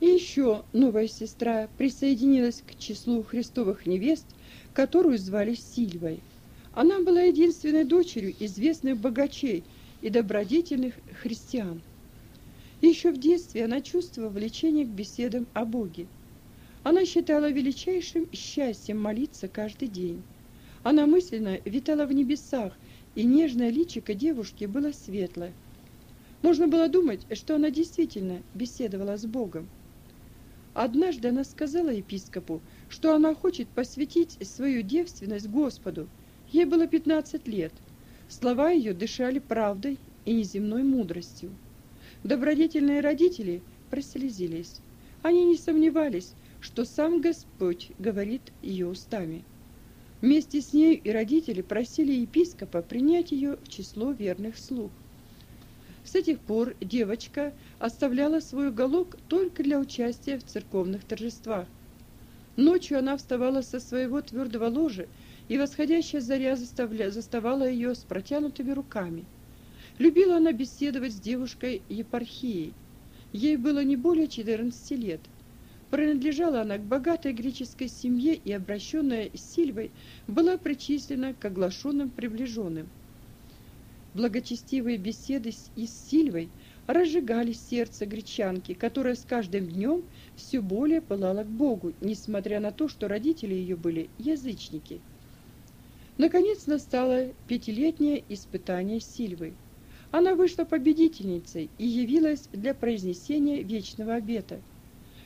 Speaker 1: И еще новая сестра присоединилась к числу христовых невест, которую звали Сильвой. Она была единственной дочерью известных богачей и добродетельных христиан. Еще в детстве она чувствовала влечение к беседам о Боге. Она считала величайшим счастьем молиться каждый день. Она мысленно витала в небесах, и нежное личико девушки было светлое. Можно было думать, что она действительно беседовала с Богом. Однажды она сказала епископу, что она хочет посвятить свою девственность Господу. Ей было 15 лет. Слова ее дышали правдой и неземной мудростью. Добродетельные родители прослезились. Они не сомневались, что сам Господь говорит ее устами. Вместе с ней и родители просили епископа принять ее в число верных слуг. С этих пор девочка оставляла свой уголок только для участия в церковных торжествах. Ночью она вставала со своего твердого ложа, и восходящая заря заставля... заставала ее с протянутыми руками. Любила она беседовать с девушкой епархией. Ей было не более 14 лет. Принадлежала она к богатой греческой семье и, обращенная Сильвой, была причислена к оглашенным приближенным – Благочестивые беседы с, и с Сильвой разжигали сердце гречанки, которая с каждым днем все более пылала к Богу, несмотря на то, что родители ее были язычники. Наконец настало пятилетнее испытание Сильвы. Она вышла победительницей и явилась для произнесения вечного обета.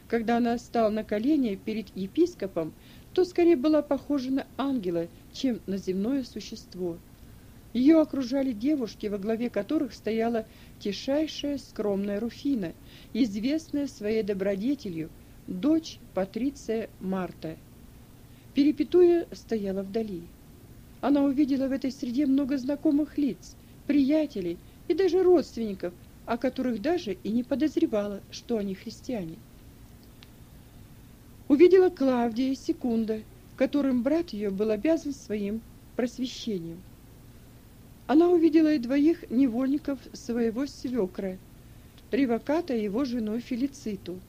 Speaker 1: Когда она стала на колени перед епископом, то скорее была похожа на ангела, чем на земное существо – ее окружали девушки, во главе которых стояла тишайшая скромная Руфина, известная своей добродетелью, дочь Патриция Марта. Перепетуя стояла вдали. Она увидела в этой среде много знакомых лиц, приятелей и даже родственников, о которых даже и не подозревала, что они христиане. Увидела Клавдия и Секунда, которым брат ее был обязан своим просвещением. Она увидела и двоих невольников своего свекра, Ревоката и его жену Фелициту.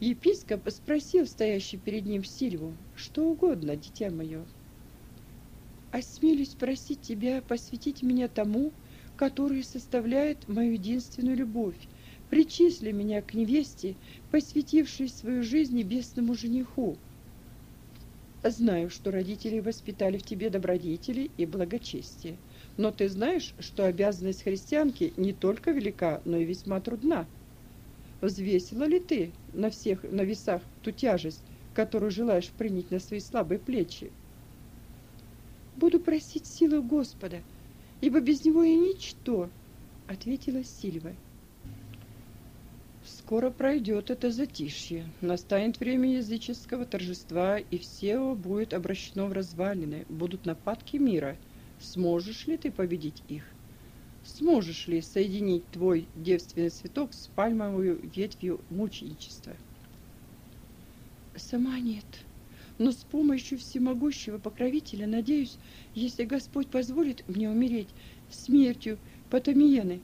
Speaker 1: Епископ спросил стоящий перед ним Сильву, что угодно, дитя мое. «Осмелюсь просить тебя посвятить меня тому, который составляет мою единственную любовь, причисли меня к невесте, посвятившей свою жизнь небесному жениху. Знаю, что родители воспитали в тебе добродетели и благочестие, но ты знаешь, что обязанность христианки не только велика, но и весьма трудна. Взвесила ли ты на всех на весах ту тяжесть, которую желаешь принять на свои слабые плечи? Буду просить силы Господа, ибо без него я ничто, ответила Сильва. Скоро пройдет это затишье, настанет время языческого торжества, и все будет обращено в развалины, будут нападки мира. Сможешь ли ты победить их? Сможешь ли соединить твой девственный цветок с пальмовой ветвью мученичества? Сама нет, но с помощью всемогущего покровителя, надеюсь, если Господь позволит мне умереть смертью Потамиены,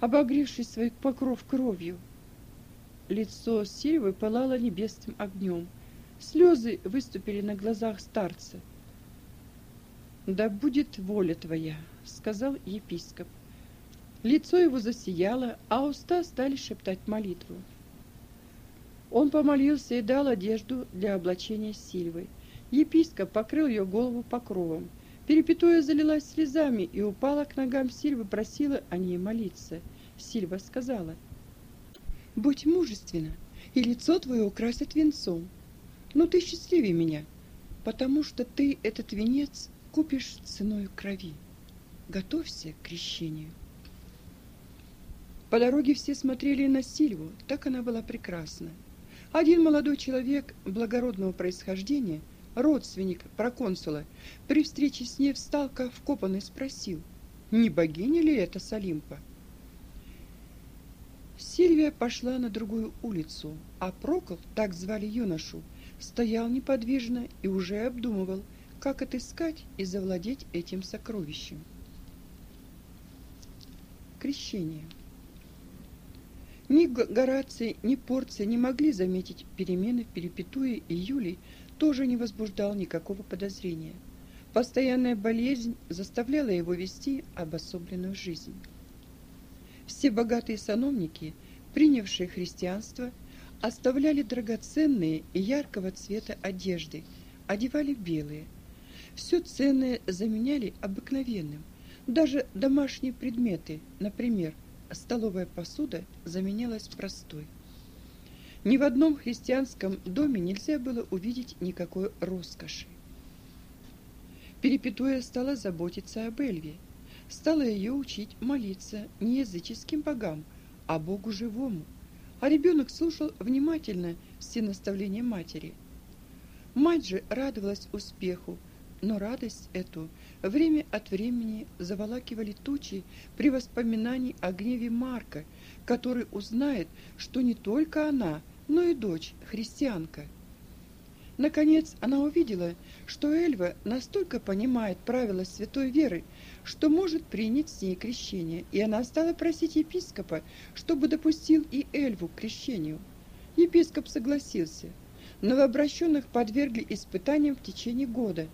Speaker 1: обогревшись свой покров кровью. Лицо Сильвы пылало небесным огнем. Слезы выступили на глазах старца. «Да будет воля твоя», — сказал епископ. Лицо его засияло, а уста стали шептать молитву. Он помолился и дал одежду для облачения Сильвы. Епископ покрыл ее голову покровом. Перепетуя залилась слезами и упала к ногам Сильвы, просила о ней молиться. Сильва сказала — Будь мужественна, и лицо твое украсят венцом. Но ты счастливее меня, потому что ты этот венец купишь ценой крови. Готовься к крещению. По дороге все смотрели на Сильву, так она была прекрасна. Один молодой человек благородного происхождения, родственник проконсула, при встрече с ней встал как вкопанный спросил, не богиня ли это Салимпа? Сильвия пошла на другую улицу, а Прокол, так звали юношу, стоял неподвижно и уже обдумывал, как отыскать и завладеть этим сокровищем. Крещение. Ни Гораций, ни Порция не могли заметить перемены в Перепетуе, и Юлий тоже не возбуждал никакого подозрения. Постоянная болезнь заставляла его вести обособленную жизнь. Все богатые сановники, принявшие христианство, оставляли драгоценные и яркого цвета одежды, одевали белые. Все ценное заменяли обыкновенным. Даже домашние предметы, например, столовая посуда, заменялась простой. Ни в одном христианском доме нельзя было увидеть никакой роскоши. Перепетуя стала заботиться об Эльве, стала ее учить молиться не языческим богам, а Богу живому. А ребенок слушал внимательно все наставления матери. Мать же радовалась успеху, но радость эту время от времени заволакивали тучи при воспоминании о гневе Марка, который узнает, что не только она, но и дочь христианка. Наконец она увидела, что Эльва настолько понимает правила святой веры, что может принять с ней крещение, и она стала просить епископа, чтобы допустил и Эльву к крещению. Епископ согласился. Новообращенных подвергли испытаниям в течение года.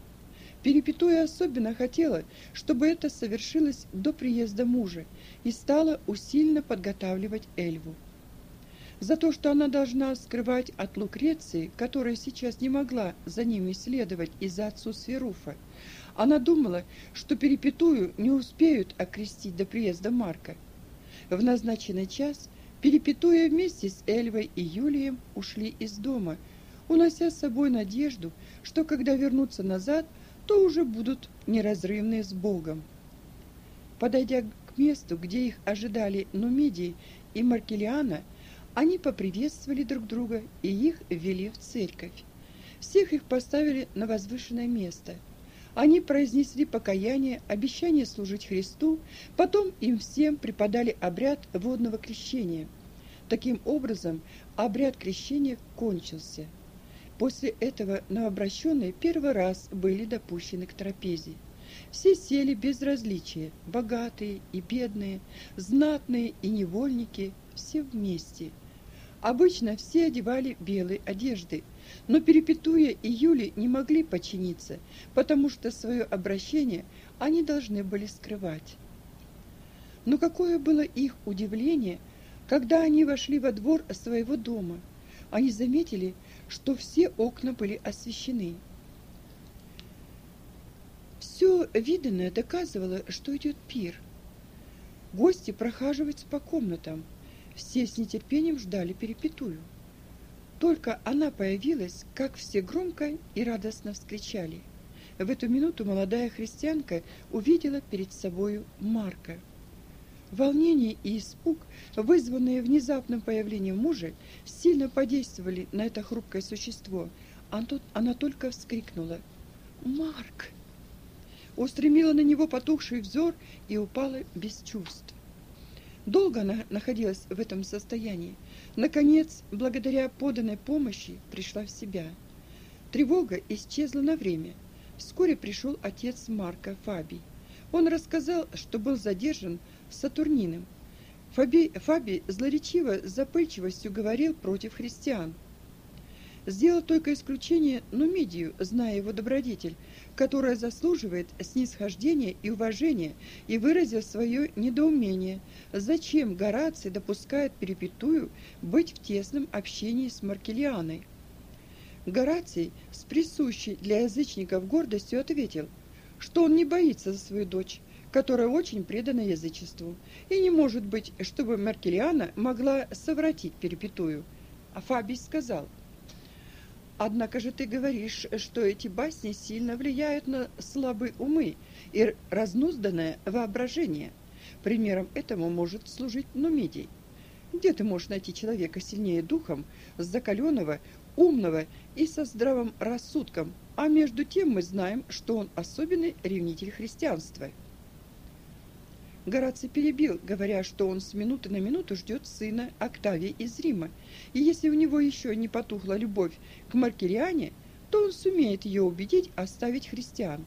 Speaker 1: Перепетуя особенно хотела, чтобы это совершилось до приезда мужа, и стала усиленно подготавливать Эльву за то, что она должна скрывать от Лукреции, которая сейчас не могла за ними следовать из-за отсутствия Руфа. Она думала, что перепетую не успеют окрестить до приезда Марка. В назначенный час перепетуя вместе с Эльвой и Юлием ушли из дома, унося с собой надежду, что когда вернутся назад, то уже будут неразрывны с Богом. Подойдя к месту, где их ожидали Нумидий и Маркелиана, они поприветствовали друг друга и их ввели в церковь. Всех их поставили на возвышенное место. Они произнесли покаяние, обещание служить Христу, потом им всем преподали обряд водного крещения. Таким образом, обряд крещения кончился. После этого новообращенные первый раз были допущены к трапезе. Все сели без различия, богатые и бедные, знатные и невольники, все вместе. Обычно все одевали белые одежды, но Перепетуя и Юли не могли подчиниться, потому что свое обращение они должны были скрывать. Но какое было их удивление, когда они вошли во двор своего дома. Они заметили, что все окна были освещены. Все виданное доказывало, что идет пир. Гости прохаживаются по комнатам. Все с нетерпением ждали перепетую. Только она появилась, как все громко и радостно вскричали. В эту минуту молодая христианка увидела перед собою Марка. Волнение и испуг, вызванные внезапным появлением мужа, сильно подействовали на это хрупкое существо. Она только вскрикнула «Марк!» устремила на него потухший взор и упала без чувств. Долго она находилась в этом состоянии. Наконец, благодаря поданной помощи, пришла в себя. Тревога исчезла на время. Вскоре пришел отец Марка Фабий. Он рассказал, что был задержан Сатурниным. Фаби, Фабий злоречиво с запыльчивостью говорил против христиан – Сделал только исключение Нумидию, зная его добродетель, которая заслуживает снисхождения и уважения, и выразил свое недоумение, зачем Гораций допускает Перепетую быть в тесном общении с Маркелианой. Гораций с присущей для язычников гордостью ответил, что он не боится за свою дочь, которая очень предана язычеству, и не может быть, чтобы Маркелиана могла совратить Перепетую. А Фабий сказал – Однако же ты говоришь, что эти басни сильно влияют на слабые умы и разнузданное воображение. Примером этому может служить Нумидий. Где ты можешь найти человека сильнее духом, закаленного, умного и со здравым рассудком, а между тем мы знаем, что он особенный ревнитель христианства. Гораций перебил, говоря, что он с минуты на минуту ждет сына Октавия из Рима, и если у него еще не потухла любовь к Маркириане, то он сумеет ее убедить оставить христиан.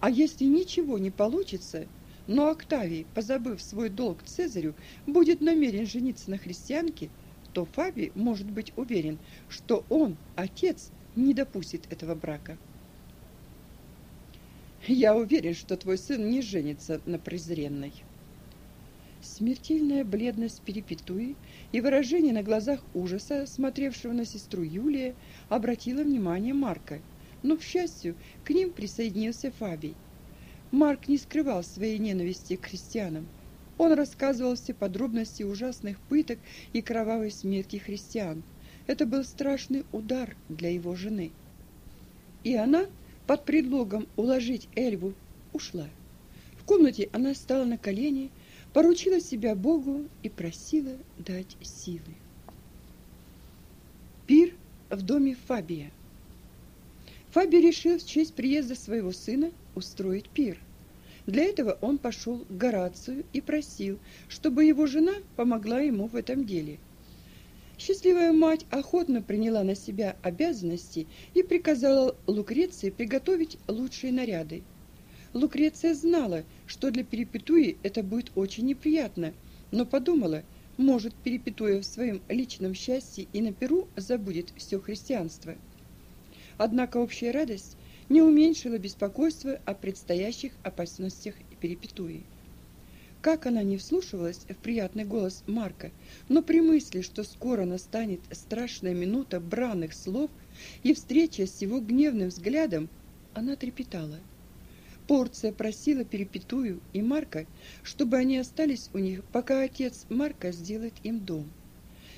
Speaker 1: А если ничего не получится, но Октавий, позабыв свой долг Цезарю, будет намерен жениться на христианке, то Фабий может быть уверен, что он, отец, не допустит этого брака. Я уверен, что твой сын не женится на презренной. Смертельная бледность Перепетуи и выражение на глазах ужаса, смотревшего на сестру Юлия, обратило внимание Марка, но, к счастью, к ним присоединился Фабий. Марк не скрывал своей ненависти к христианам. Он рассказывал все подробности ужасных пыток и кровавой смерти христиан. Это был страшный удар для его жены. И она под предлогом уложить Эльву ушла. В комнате она стала на колени, поручила себя Богу и просила дать силы. Пир в доме Фабия. Фабий решил в честь приезда своего сына устроить пир. Для этого он пошел к Горацию и просил, чтобы его жена помогла ему в этом деле – Счастливая мать охотно приняла на себя обязанности и приказала Лукреции приготовить лучшие наряды. Лукреция знала, что для Перепетуи это будет очень неприятно, но подумала, может, Перепетуя в своем личном счастье и на Перу забудет все христианство. Однако общая радость не уменьшила беспокойства о предстоящих опасностях Перепетуи. Как она не вслушивалась в приятный голос Марка, но при мысли, что скоро настанет страшная минута бранных слов и встреча с его гневным взглядом, она трепетала. Порция просила Перепетую и Марка, чтобы они остались у них, пока отец Марка сделает им дом.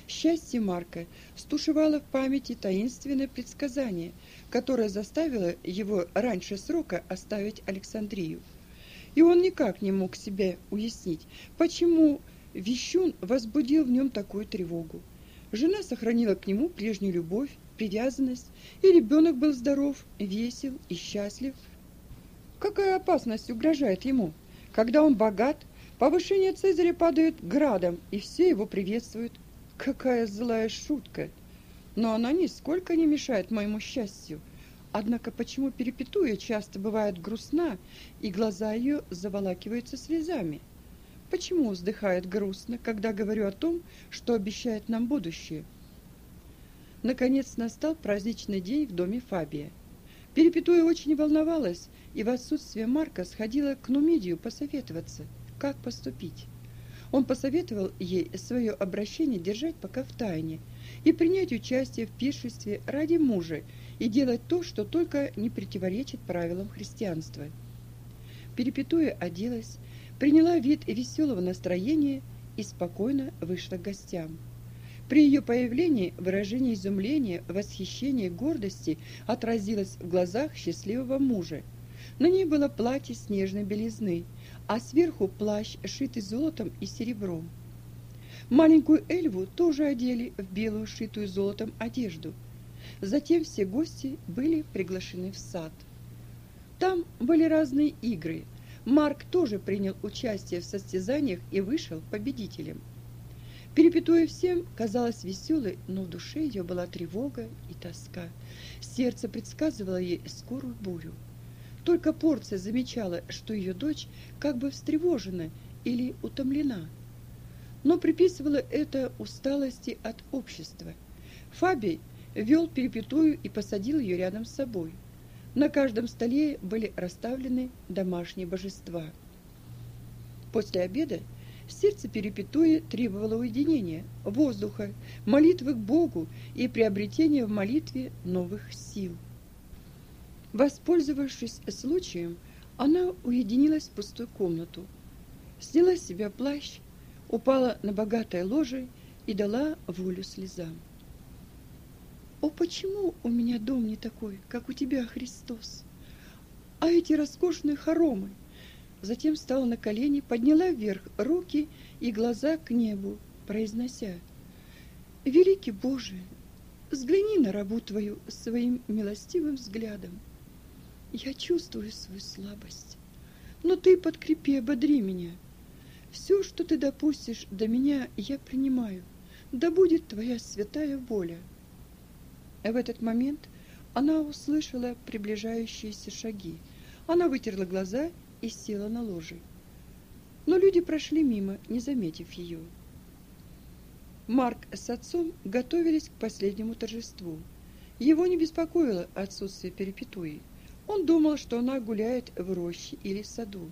Speaker 1: Счастье Марка стушевало в памяти таинственное предсказание, которое заставило его раньше срока оставить Александрию и он никак не мог себе уяснить, почему Вещун возбудил в нем такую тревогу. Жена сохранила к нему прежнюю любовь привязанность, и ребенок был здоров, весел и счастлив. Какая опасность угрожает ему, когда он богат, повышение Цезаря падает градом, и все его приветствуют? Какая злая шутка! Но она нисколько не мешает моему счастью. Однако почему Перепетуя часто бывает грустна, и глаза ее заволакиваются слезами? Почему вздыхает грустно, когда говорю о том, что обещает нам будущее? Наконец настал праздничный день в доме Фабия. Перепетуя очень волновалась и в отсутствие Марка сходила к Нумидию посоветоваться, как поступить. Он посоветовал ей свое обращение держать пока в тайне и принять участие в пиршестве ради мужа и делать то, что только не противоречит правилам христианства. Перепетуя оделась, приняла вид веселого настроения и спокойно вышла к гостям. При ее появлении выражение изумления, восхищения, гордости отразилось в глазах счастливого мужа. На ней было платье снежной белизны, а сверху плащ, шитый золотом и серебром. Маленькую Эльву тоже одели в белую, шитую золотом одежду – Затем все гости были приглашены в сад. Там были разные игры. Марк тоже принял участие в состязаниях и вышел победителем. Перепетуя всем, казалась веселой, но в душе ее была тревога и тоска. Сердце предсказывало ей скорую бурю. Только порция замечала, что ее дочь как бы встревожена или утомлена. Но приписывала это усталости от общества. Фабий вел перепетую и посадил ее рядом с собой. На каждом столе были расставлены домашние божества. После обеда сердце перепетуя требовало уединения, воздуха, молитвы к Богу и приобретения в молитве новых сил. Воспользовавшись случаем, она уединилась в пустую комнату, сняла с себя плащ, упала на богатое ложе и дала волю слезам. О, почему у меня дом не такой, как у тебя, Христос? А эти роскошные хоромы? Затем встала на колени, подняла вверх руки и глаза к небу, произнося: Великий Боже, взгляни на рабу твою своим милостивым взглядом. Я чувствую свою слабость, но ты подкрепи, ободри меня. Все, что ты допустишь до меня, я принимаю. Да будет твоя святая воля. В этот момент она услышала приближающиеся шаги. Она вытерла глаза и села на ложе. Но люди прошли мимо, не заметив ее. Марк с отцом готовились к последнему торжеству. Его не беспокоило отсутствие перепетуи. Он думал, что она гуляет в роще или в саду.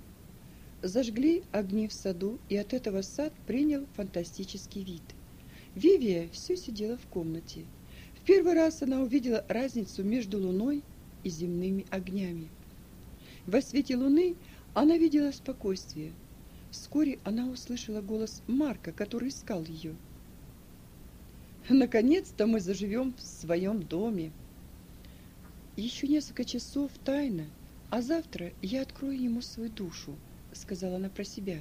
Speaker 1: Зажгли огни в саду, и от этого сад принял фантастический вид. Вивия все сидела в комнате первый раз она увидела разницу между луной и земными огнями. Во свете луны она видела спокойствие. Вскоре она услышала голос Марка, который искал ее. Наконец-то мы заживем в своем доме. Еще несколько часов тайна, а завтра я открою ему свою душу, сказала она про себя.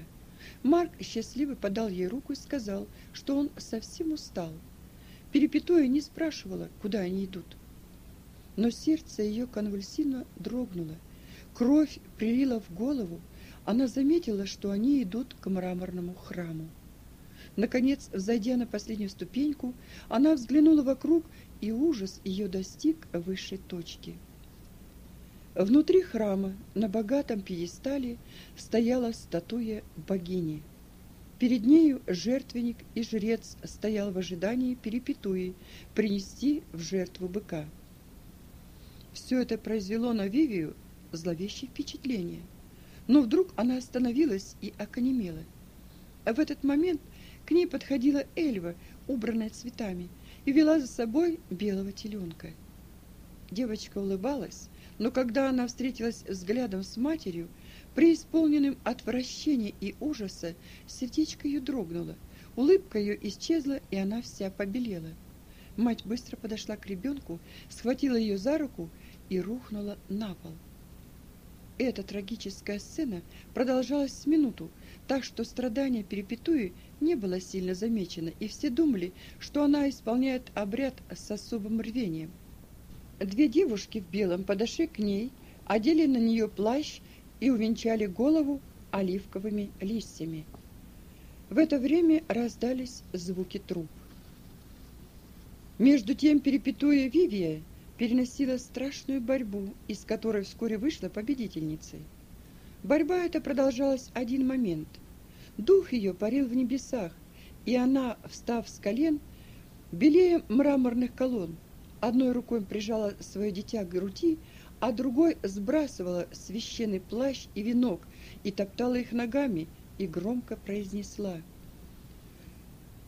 Speaker 1: Марк счастливо подал ей руку и сказал, что он совсем устал. Перепетуя не спрашивала, куда они идут. Но сердце ее конвульсивно дрогнуло. Кровь прилила в голову. Она заметила, что они идут к мраморному храму. Наконец, взойдя на последнюю ступеньку, она взглянула вокруг, и ужас ее достиг высшей точки. Внутри храма на богатом пьедестале стояла статуя богини – Перед нею жертвенник и жрец стоял в ожидании перепетуи принести в жертву быка. Все это произвело на Вивию зловещее впечатление. Но вдруг она остановилась и оконемела. В этот момент к ней подходила Эльва, убранная цветами, и вела за собой белого теленка. Девочка улыбалась, но когда она встретилась взглядом с матерью, Преисполненным отвращения и ужаса сердечко ее дрогнуло, улыбка ее исчезла, и она вся побелела. Мать быстро подошла к ребенку, схватила ее за руку и рухнула на пол. Эта трагическая сцена продолжалась с минуту, так что страдания перепетуи не была сильно замечена, и все думали, что она исполняет обряд с особым рвением. Две девушки в белом подошли к ней, одели на нее плащ и увенчали голову оливковыми листьями. В это время раздались звуки труб. Между тем перепетуя Вивия переносила страшную борьбу, из которой вскоре вышла победительницей. Борьба эта продолжалась один момент. Дух ее парил в небесах, и она, встав с колен, белее мраморных колонн, одной рукой прижала свое дитя к груди, а другой сбрасывала священный плащ и венок и топтала их ногами и громко произнесла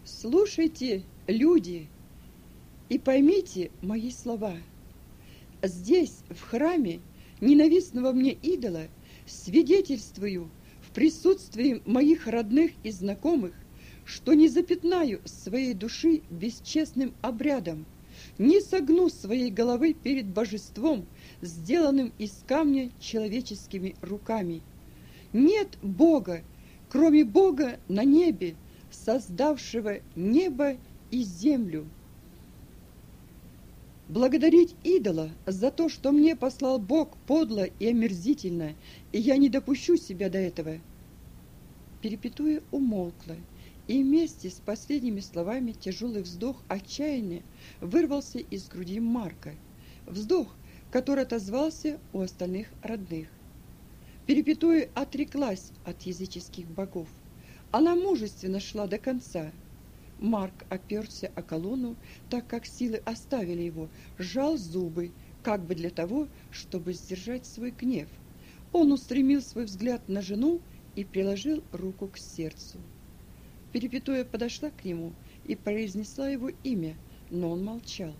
Speaker 1: «Слушайте, люди, и поймите мои слова. Здесь, в храме ненавистного мне идола, свидетельствую в присутствии моих родных и знакомых, что не запятнаю своей души бесчестным обрядом, не согну своей головы перед божеством, сделанным из камня человеческими руками. Нет Бога, кроме Бога на небе, создавшего небо и землю. Благодарить идола за то, что мне послал Бог подло и омерзительно, и я не допущу себя до этого. Перепетуя умолкла, и вместе с последними словами тяжелый вздох отчаяния вырвался из груди Марка. Вздох, который отозвался у остальных родных. Перепетуя отреклась от языческих богов. Она мужественно шла до конца – Марк оперся о колонну, так как силы оставили его, сжал зубы, как бы для того, чтобы сдержать свой гнев. Он устремил свой взгляд на жену и приложил руку к сердцу. Перепетуя подошла к нему и произнесла его имя, но он молчал.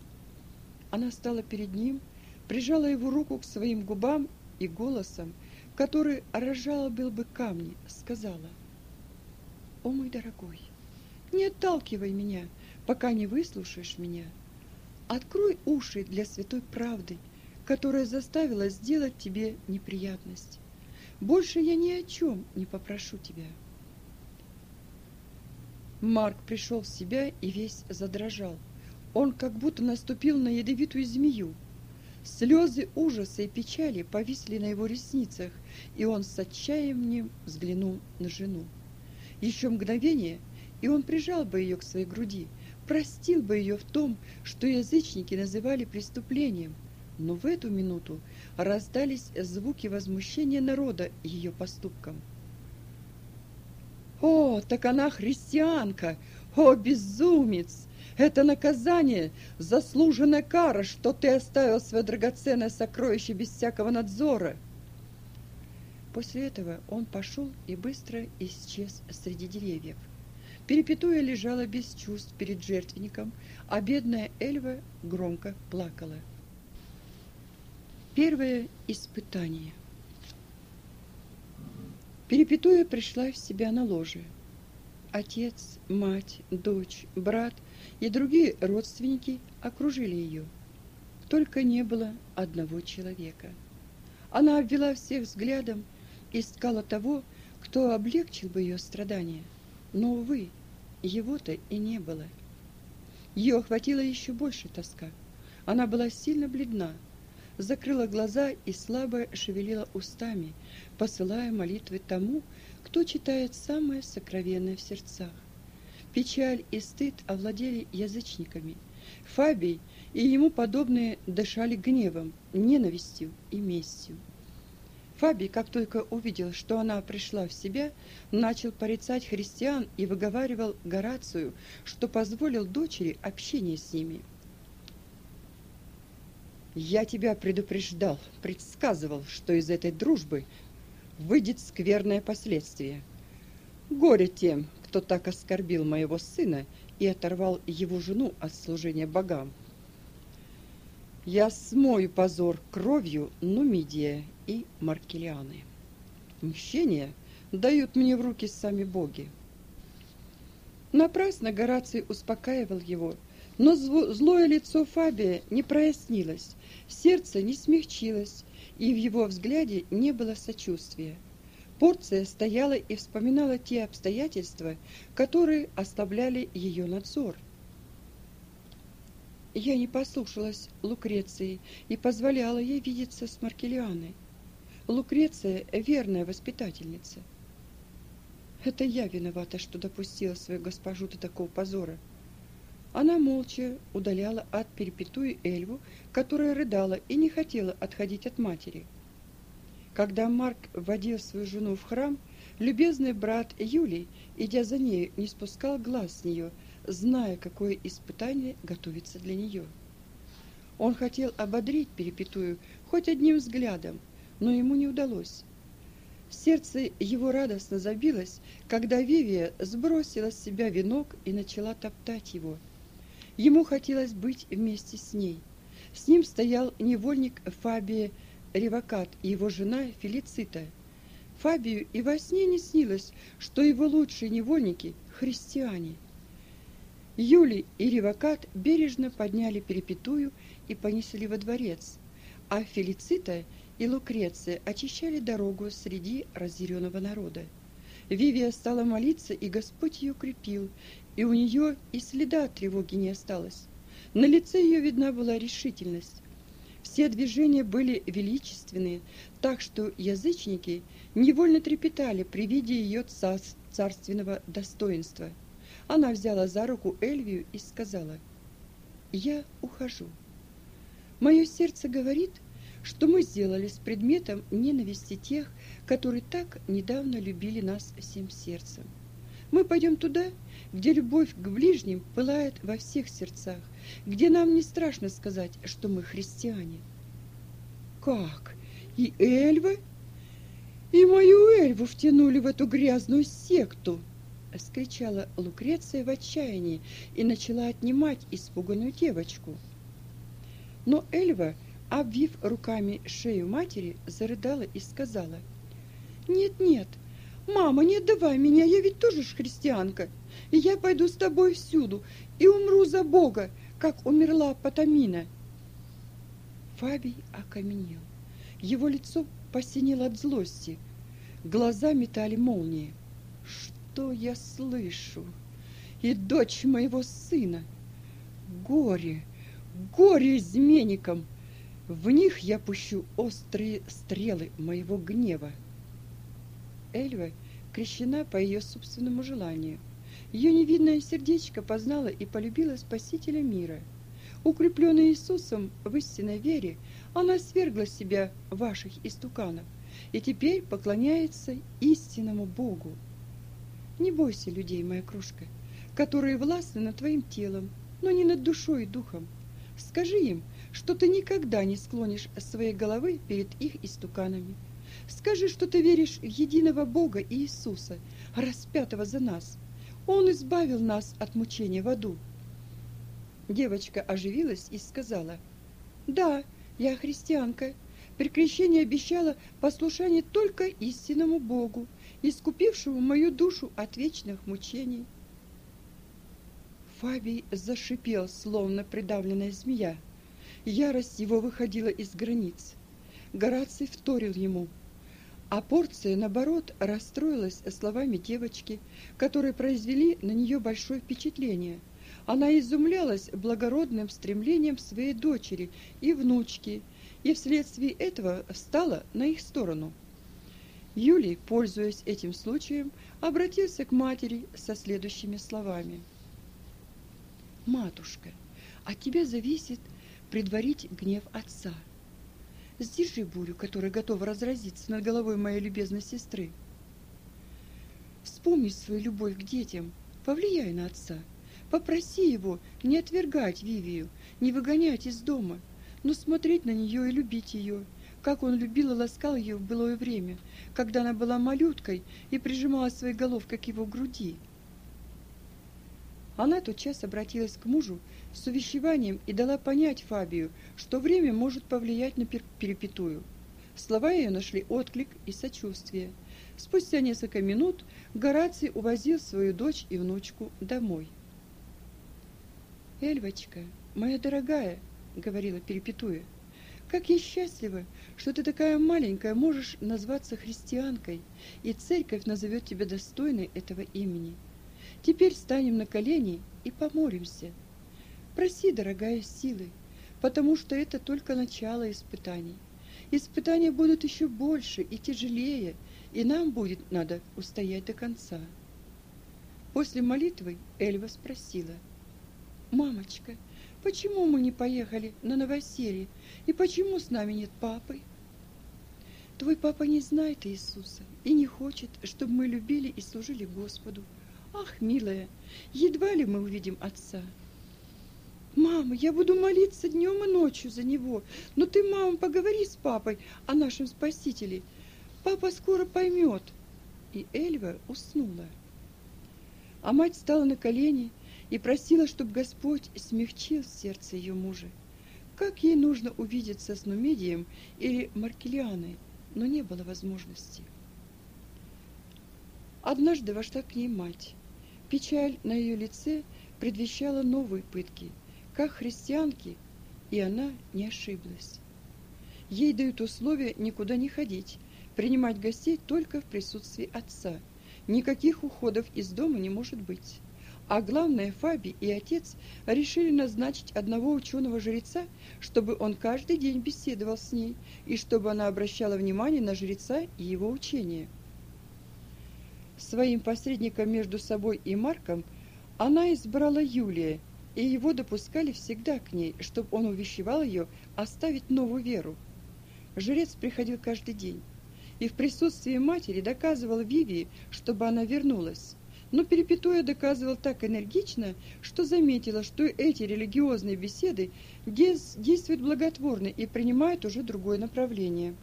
Speaker 1: Она стала перед ним, прижала его руку к своим губам и голосом, который разжалобил бы камни, сказала, «О, мой дорогой, не отталкивай меня, пока не выслушаешь меня. Открой уши для святой правды, которая заставила сделать тебе неприятность. Больше я ни о чем не попрошу тебя. Марк пришел в себя и весь задрожал. Он как будто наступил на ядовитую змею. Слезы ужаса и печали повисли на его ресницах, и он с отчаянием взглянул на жену. Еще мгновение, и он прижал бы ее к своей груди, простил бы ее в том, что язычники называли преступлением. Но в эту минуту раздались звуки возмущения народа ее поступком. «О, так она христианка! О, безумец! Это наказание, заслуженная кара, что ты оставил свое драгоценное сокровище без всякого надзора!» После этого он пошел и быстро исчез среди деревьев. Перепетуя лежала без чувств перед жертвенником, а бедная Эльва громко плакала. Первое испытание. Перепетуя пришла в себя на ложе. Отец, мать, дочь, брат и другие родственники окружили ее. Только не было одного человека. Она обвела всех взглядом, искала того, кто облегчил бы ее страдания. Но, увы, его-то и не было. Ее охватила еще больше тоска. Она была сильно бледна, закрыла глаза и слабо шевелила устами, посылая молитвы тому, кто читает самое сокровенное в сердцах. Печаль и стыд овладели язычниками. Фабий и ему подобные дышали гневом, ненавистью и местью. Фаби, как только увидел, что она пришла в себя, начал порицать христиан и выговаривал Горацию, что позволил дочери общение с ними. «Я тебя предупреждал, предсказывал, что из этой дружбы выйдет скверное последствие. Горе тем, кто так оскорбил моего сына и оторвал его жену от служения богам. Я смою позор кровью Нумидия и Маркелианы. Мщение дают мне в руки сами боги. Напрасно Гораций успокаивал его, но злое лицо Фабия не прояснилось, сердце не смягчилось, и в его взгляде не было сочувствия. Порция стояла и вспоминала те обстоятельства, которые оставляли ее надзор. Я не послушалась Лукреции и позволяла ей видеться с Маркелианой. Лукреция – верная воспитательница. Это я виновата, что допустила свою госпожу до такого позора. Она молча удаляла от перепетуи Эльву, которая рыдала и не хотела отходить от матери. Когда Марк вводил свою жену в храм, любезный брат Юлий, идя за нею, не спускал глаз с нее, зная, какое испытание готовится для нее. Он хотел ободрить перепетую хоть одним взглядом, но ему не удалось. Сердце его радостно забилось, когда Вивия сбросила с себя венок и начала топтать его. Ему хотелось быть вместе с ней. С ним стоял невольник Фабия Ревакат и его жена Фелицита. Фабию и во сне не снилось, что его лучшие невольники – христиане. Юли и Ревакат бережно подняли перепетую и понесли во дворец, а Фелицита – и Лукреция очищали дорогу среди разъяренного народа. Вивия стала молиться, и Господь ее крепил, и у нее и следа тревоги не осталось. На лице ее видна была решительность. Все движения были величественные, так что язычники невольно трепетали при виде ее царственного достоинства. Она взяла за руку Эльвию и сказала, «Я ухожу. Мое сердце говорит, — что мы сделали с предметом ненависти тех, которые так недавно любили нас всем сердцем. Мы пойдем туда, где любовь к ближним пылает во всех сердцах, где нам не страшно сказать, что мы христиане. Как? И Эльва? И мою Эльву втянули в эту грязную секту! — скричала Лукреция в отчаянии и начала отнимать испуганную девочку. Но Эльва обвив руками шею матери, зарыдала и сказала, «Нет-нет, мама, не отдавай меня, я ведь тоже ж христианка, и я пойду с тобой всюду и умру за Бога, как умерла Потамина». Фабий окаменел. Его лицо посинело от злости, глаза метали молнии. «Что я слышу? И дочь моего сына! Горе, горе изменникам!» В них я пущу острые стрелы моего гнева. Эльва крещена по ее собственному желанию. Ее невидное сердечко познало и полюбило Спасителя мира. Укрепленная Иисусом в истинной вере, она свергла себя ваших истуканов и теперь поклоняется истинному Богу. Не бойся людей, моя кружка, которые властны над твоим телом, но не над душой и духом. Скажи им, что ты никогда не склонишь своей головы перед их истуканами. Скажи, что ты веришь в единого Бога Иисуса, распятого за нас. Он избавил нас от мучения в аду. Девочка оживилась и сказала, «Да, я христианка. При крещении обещала послушание только истинному Богу, искупившему мою душу от вечных мучений». Фабий зашипел, словно придавленная змея. Ярость его выходила из границ. Гораций вторил ему. А порция, наоборот, расстроилась словами девочки, которые произвели на нее большое впечатление. Она изумлялась благородным стремлением своей дочери и внучки, и вследствие этого встала на их сторону. Юлий, пользуясь этим случаем, обратился к матери со следующими словами. «Матушка, от тебя зависит предварить гнев отца. Сдержи бурю, которая готова разразиться над головой моей любезной сестры. Вспомни свою любовь к детям, повлияй на отца. Попроси его не отвергать Вивию, не выгонять из дома, но смотреть на нее и любить ее, как он любил и ласкал ее в былое время, когда она была малюткой и прижимала своей головкой к его груди. Она тотчас обратилась к мужу с увещеванием и дала понять Фабию, что время может повлиять на перепетую. Слова ее нашли отклик и сочувствие. Спустя несколько минут Гораций увозил свою дочь и внучку домой. «Эльвочка, моя дорогая», — говорила перепетуя, — Как я счастлива, что ты такая маленькая, можешь назваться христианкой, и церковь назовет тебя достойной этого имени. Теперь станем на колени и помолимся. Проси, дорогая, силы, потому что это только начало испытаний. Испытания будут еще больше и тяжелее, и нам будет надо устоять до конца. После молитвы Эльва спросила, «Мамочка, почему мы не поехали на новоселье, и почему с нами нет папы?» Твой папа не знает Иисуса и не хочет, чтобы мы любили и служили Господу. Ах, милая, едва ли мы увидим отца. Мама, я буду молиться днем и ночью за него, но ты, мама, поговори с папой о нашем Спасителе. Папа скоро поймет. И Эльва уснула. А мать стала на колени и просила, чтобы Господь смягчил сердце ее мужа. Как ей нужно увидеться с Нумидием или Маркелианой, но не было возможности. Однажды вошла к ней мать. Печаль на ее лице предвещала новые пытки, как христианки, и она не ошиблась. Ей дают условия никуда не ходить, принимать гостей только в присутствии отца. Никаких уходов из дома не может быть. А главное, Фаби и отец решили назначить одного ученого-жреца, чтобы он каждый день беседовал с ней, и чтобы она обращала внимание на жреца и его учение. Своим посредником между собой и Марком она избрала Юлия, и его допускали всегда к ней, чтобы он увещевал ее оставить новую веру. Жрец приходил каждый день, и в присутствии матери доказывал Вивии, чтобы она вернулась. Но Перепетуя доказывал так энергично, что заметила, что эти религиозные беседы действуют благотворно и принимают уже другое направление.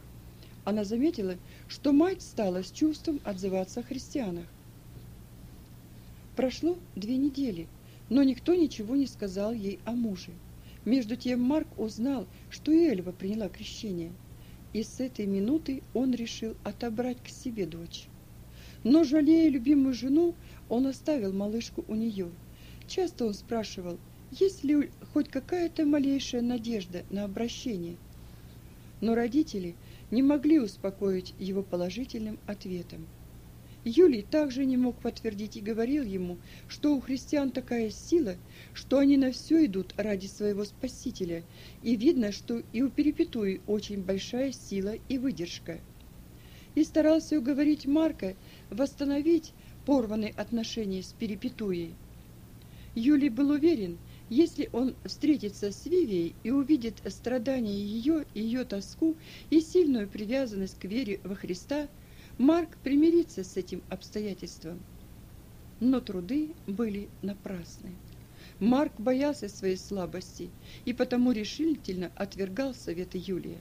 Speaker 1: Она заметила, что мать стала с чувством отзываться о христианах. Прошло две недели, но никто ничего не сказал ей о муже. Между тем Марк узнал, что и Эльва приняла крещение, и с этой минуты он решил отобрать к себе дочь. Но, жалея любимую жену, он оставил малышку у нее. Часто он спрашивал, есть ли хоть какая-то малейшая надежда на обращение. Но родители не могли успокоить его положительным ответом. Юлий также не мог подтвердить и говорил ему, что у христиан такая сила, что они на все идут ради своего Спасителя, и видно, что и у Перепетуи очень большая сила и выдержка. И старался уговорить Марка восстановить порванные отношения с Перепетуей. Юлий был уверен, если он встретится с Вивией и увидит страдания ее, ее тоску и сильную привязанность к вере во Христа, Марк примирится с этим обстоятельством. Но труды были напрасны. Марк боялся своей слабости и потому решительно отвергал советы Юлия.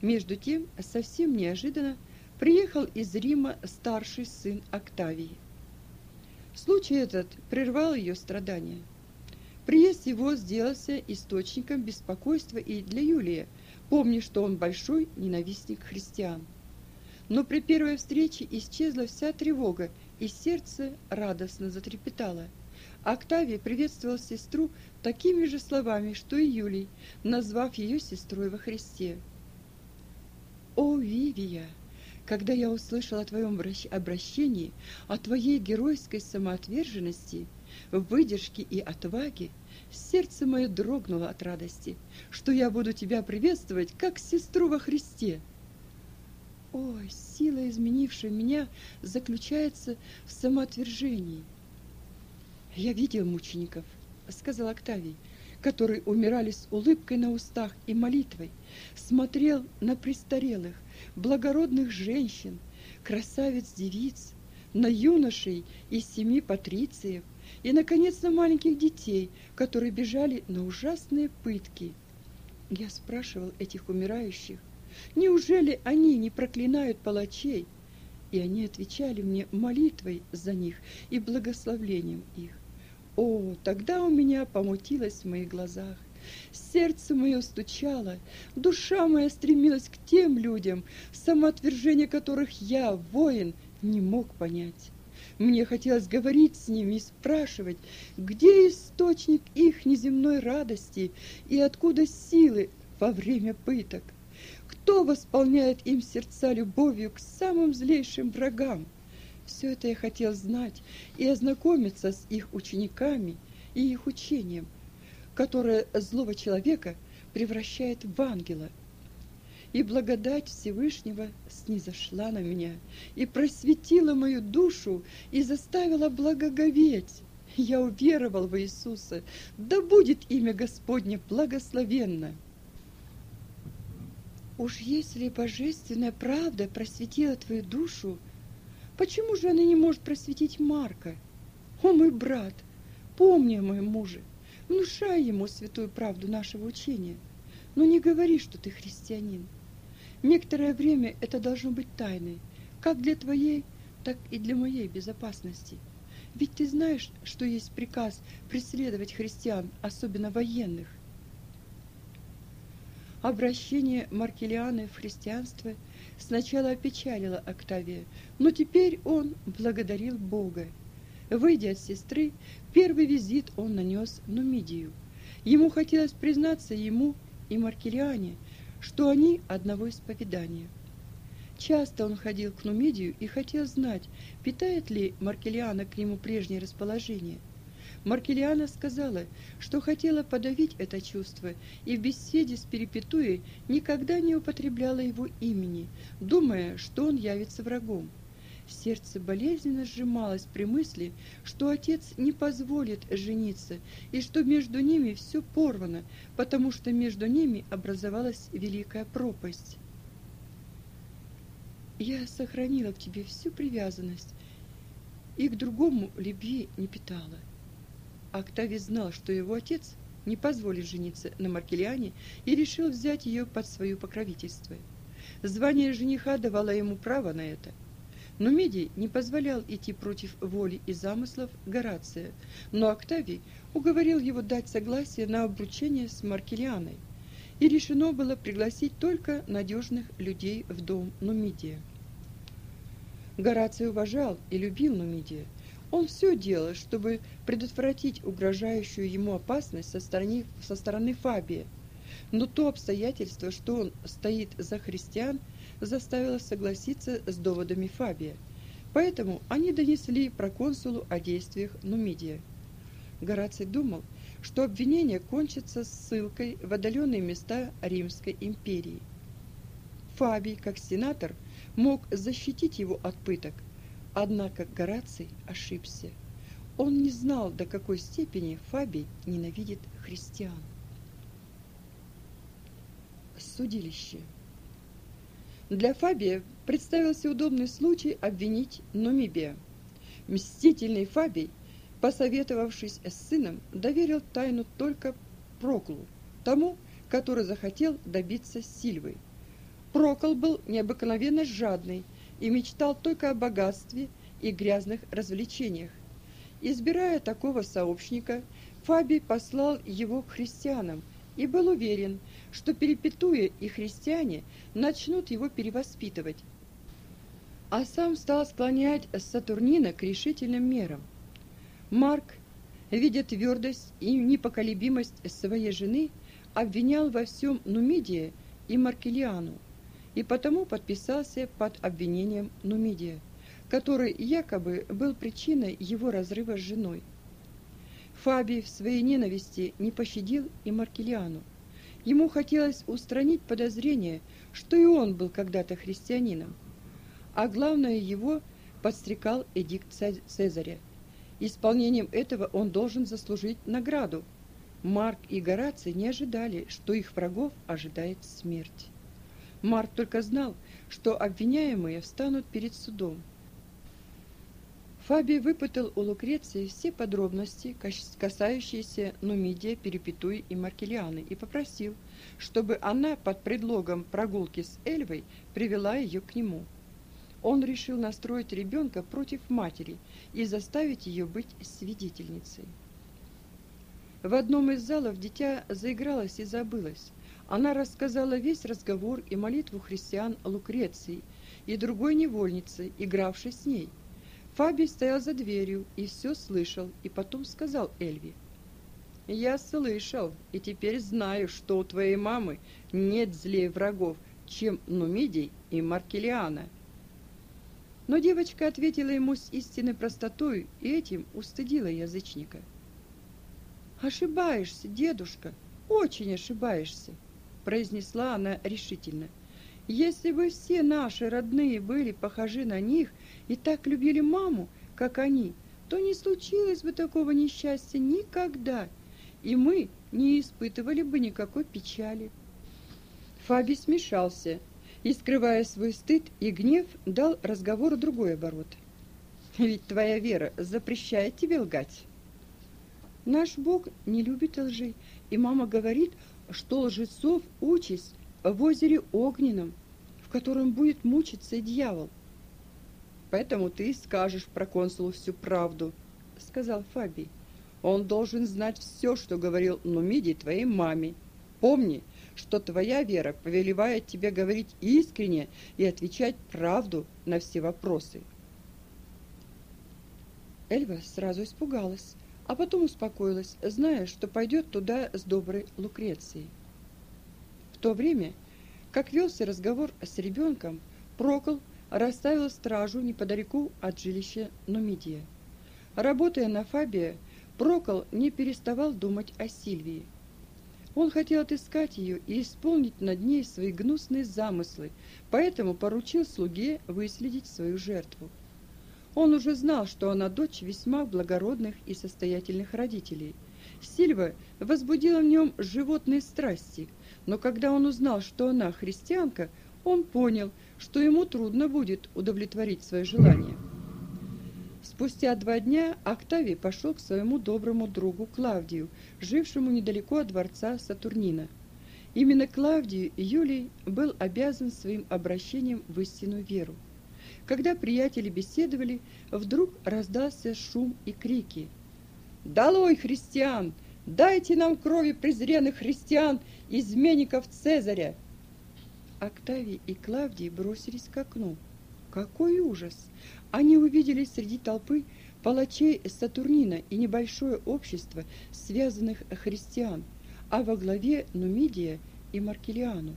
Speaker 1: Между тем, совсем неожиданно приехал из Рима старший сын Октавии. Случай этот прервал ее страдания. Приезд его сделался источником беспокойства и для Юлия, помня, что он большой ненавистник христиан. Но при первой встрече исчезла вся тревога, и сердце радостно затрепетало. Октавий приветствовал сестру такими же словами, что и Юлий, назвав ее сестрой во Христе. «О, Вивия!» Когда я услышал о твоем обращении, о твоей геройской самоотверженности, выдержке и отваге, сердце мое дрогнуло от радости, что я буду тебя приветствовать как сестру во Христе. Ой, сила, изменившая меня, заключается в самоотвержении. Я видел мучеников, сказал Октавий, которые умирали с улыбкой на устах и молитвой, смотрел на престарелых, благородных женщин, красавиц-девиц, на юношей из семи патрициев и, наконец, на маленьких детей, которые бежали на ужасные пытки. Я спрашивал этих умирающих, неужели они не проклинают палачей? И они отвечали мне молитвой за них и благословлением их. О, тогда у меня помутилось в моих глазах. Сердце мое стучало, душа моя стремилась к тем людям, самоотвержение которых я, воин, не мог понять. Мне хотелось говорить с ними и спрашивать, где источник их неземной радости и откуда силы во время пыток? Кто восполняет им сердца любовью к самым злейшим врагам? Все это я хотел знать и ознакомиться с их учениками и их учением, которое злого человека превращает в ангела. И благодать Всевышнего снизошла на меня и просветила мою душу и заставила благоговеть. Я уверовал в Иисуса, да будет имя Господне благословенно. Уж если божественная правда просветила твою душу, почему же она не может просветить Марка? О, мой брат, помни о моем муже, внушай ему святую правду нашего учения, но не говори, что ты христианин. Некоторое время это должно быть тайной, как для твоей, так и для моей безопасности. Ведь ты знаешь, что есть приказ преследовать христиан, особенно военных. Обращение Маркелианы в христианство сначала опечалило Октавия, но теперь он благодарил Бога. Выйдя от сестры, первый визит он нанес Нумидию. Ему хотелось признаться ему и Маркелиане, что они одного исповедания. Часто он ходил к Нумидию и хотел знать, питает ли Маркелиана к нему прежнее расположение – Маркелиана сказала, что хотела подавить это чувство и в беседе с Перепетуей никогда не употребляла его имени, думая, что он явится врагом. Сердце болезненно сжималось при мысли, что отец не позволит жениться и что между ними все порвано, потому что между ними образовалась великая пропасть. Я сохранила в тебе всю привязанность и к другому любви не питала. Октавий знал, что его отец не позволит жениться на Маркелиане и решил взять ее под свое покровительство. Звание жениха давало ему право на это. Но Медий не позволял идти против воли и замыслов Горация, но Октавий уговорил его дать согласие на обручение с Маркелианой, и решено было пригласить только надежных людей в дом Нумидия. Гораций уважал и любил Нумидия, он все делал, чтобы предотвратить угрожающую ему опасность со стороны, со стороны Фабия. Но то обстоятельство, что он стоит за христиан, заставило согласиться с доводами Фабия. Поэтому они донесли проконсулу о действиях Нумидия. Гораций думал, что обвинение кончится ссылкой в отдаленные места Римской империи. Фабий, как сенатор, мог защитить его от пыток – Однако Гораций ошибся. Он не знал, до какой степени Фабий ненавидит христиан. Судилище. Для Фабия представился удобный случай обвинить Нумибия. Мстительный Фабий, посоветовавшись с сыном, доверил тайну только Проклу, тому, который захотел добиться Сильвы. Прокол был необыкновенно жадный и мечтал только о богатстве и грязных развлечениях. Избирая такого сообщника, Фабий послал его к христианам и был уверен, что перепетуя и христиане начнут его перевоспитывать. А сам стал склонять Сатурнина к решительным мерам. Марк, видя твердость и непоколебимость своей жены, обвинял во всем Нумидия и Маркелиану и потому подписался под обвинением Нумидия, который якобы был причиной его разрыва с женой. Фабий в своей ненависти не пощадил и Маркелиану. Ему хотелось устранить подозрение, что и он был когда-то христианином. А главное, его подстрекал эдикт Цезаря. Исполнением этого он должен заслужить награду. Марк и Гораций не ожидали, что их врагов ожидает смерть. Марк только знал, что обвиняемые встанут перед судом. Фабий выпытал у Лукреции все подробности, касающиеся Нумидия, Перепетуи и Маркелианы, и попросил, чтобы она под предлогом прогулки с Эльвой привела ее к нему. Он решил настроить ребенка против матери и заставить ее быть свидетельницей. В одном из залов дитя заигралось и забылось, она рассказала весь разговор и молитву христиан Лукреции и другой невольнице, игравшей с ней. Фабий стоял за дверью и все слышал, и потом сказал Эльви. Я слышал и теперь знаю, что у твоей мамы нет злее врагов, чем Нумидий и Маркелиана. Но девочка ответила ему с истинной простотой и этим устыдила язычника. «Ошибаешься, дедушка, очень ошибаешься», — произнесла она решительно. «Если бы все наши родные были похожи на них и так любили маму, как они, то не случилось бы такого несчастья никогда, и мы не испытывали бы никакой печали». Фаби смешался и, скрывая свой стыд и гнев, дал разговору другой оборот. «Ведь твоя вера запрещает тебе лгать». Наш Бог не любит лжи, и мама говорит, что лжецов участь в озере огненном, в котором будет мучиться дьявол. Поэтому ты скажешь про консулу всю правду, сказал Фабий. Он должен знать все, что говорил Нумиди твоей маме. Помни, что твоя вера повелевает тебе говорить искренне и отвечать правду на все вопросы. Эльва сразу испугалась а потом успокоилась, зная, что пойдет туда с доброй Лукрецией. В то время, как велся разговор с ребенком, Прокол расставил стражу неподалеку от жилища Нумидия. Работая на Фабия, Прокол не переставал думать о Сильвии. Он хотел отыскать ее и исполнить над ней свои гнусные замыслы, поэтому поручил слуге выследить свою жертву. Он уже знал, что она дочь весьма благородных и состоятельных родителей. Сильва возбудила в нем животные страсти, но когда он узнал, что она христианка, он понял, что ему трудно будет удовлетворить свое желание. Спустя два дня Октавий пошел к своему доброму другу Клавдию, жившему недалеко от дворца Сатурнина. Именно Клавдию Юлий был обязан своим обращением в истинную веру. Когда приятели беседовали, вдруг раздался шум и крики. «Долой христиан! Дайте нам крови презренных христиан, изменников Цезаря!» Октавий и Клавдий бросились к окну. Какой ужас! Они увидели среди толпы палачей Сатурнина и небольшое общество связанных христиан, а во главе Нумидия и Маркелиану.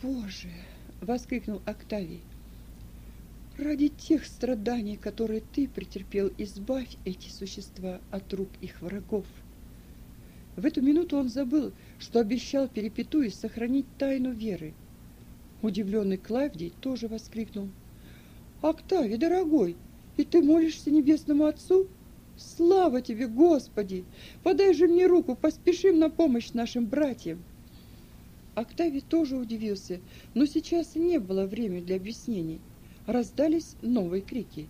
Speaker 1: «Боже!» — воскликнул Октавий ради тех страданий, которые ты претерпел, избавь эти существа от рук их врагов. В эту минуту он забыл, что обещал Перепетуе сохранить тайну веры. Удивленный Клавдий тоже воскликнул. «Октавий, дорогой, и ты молишься Небесному Отцу? Слава тебе, Господи! Подай же мне руку, поспешим на помощь нашим братьям!» Октавий тоже удивился, но сейчас не было времени для объяснений раздались новые крики.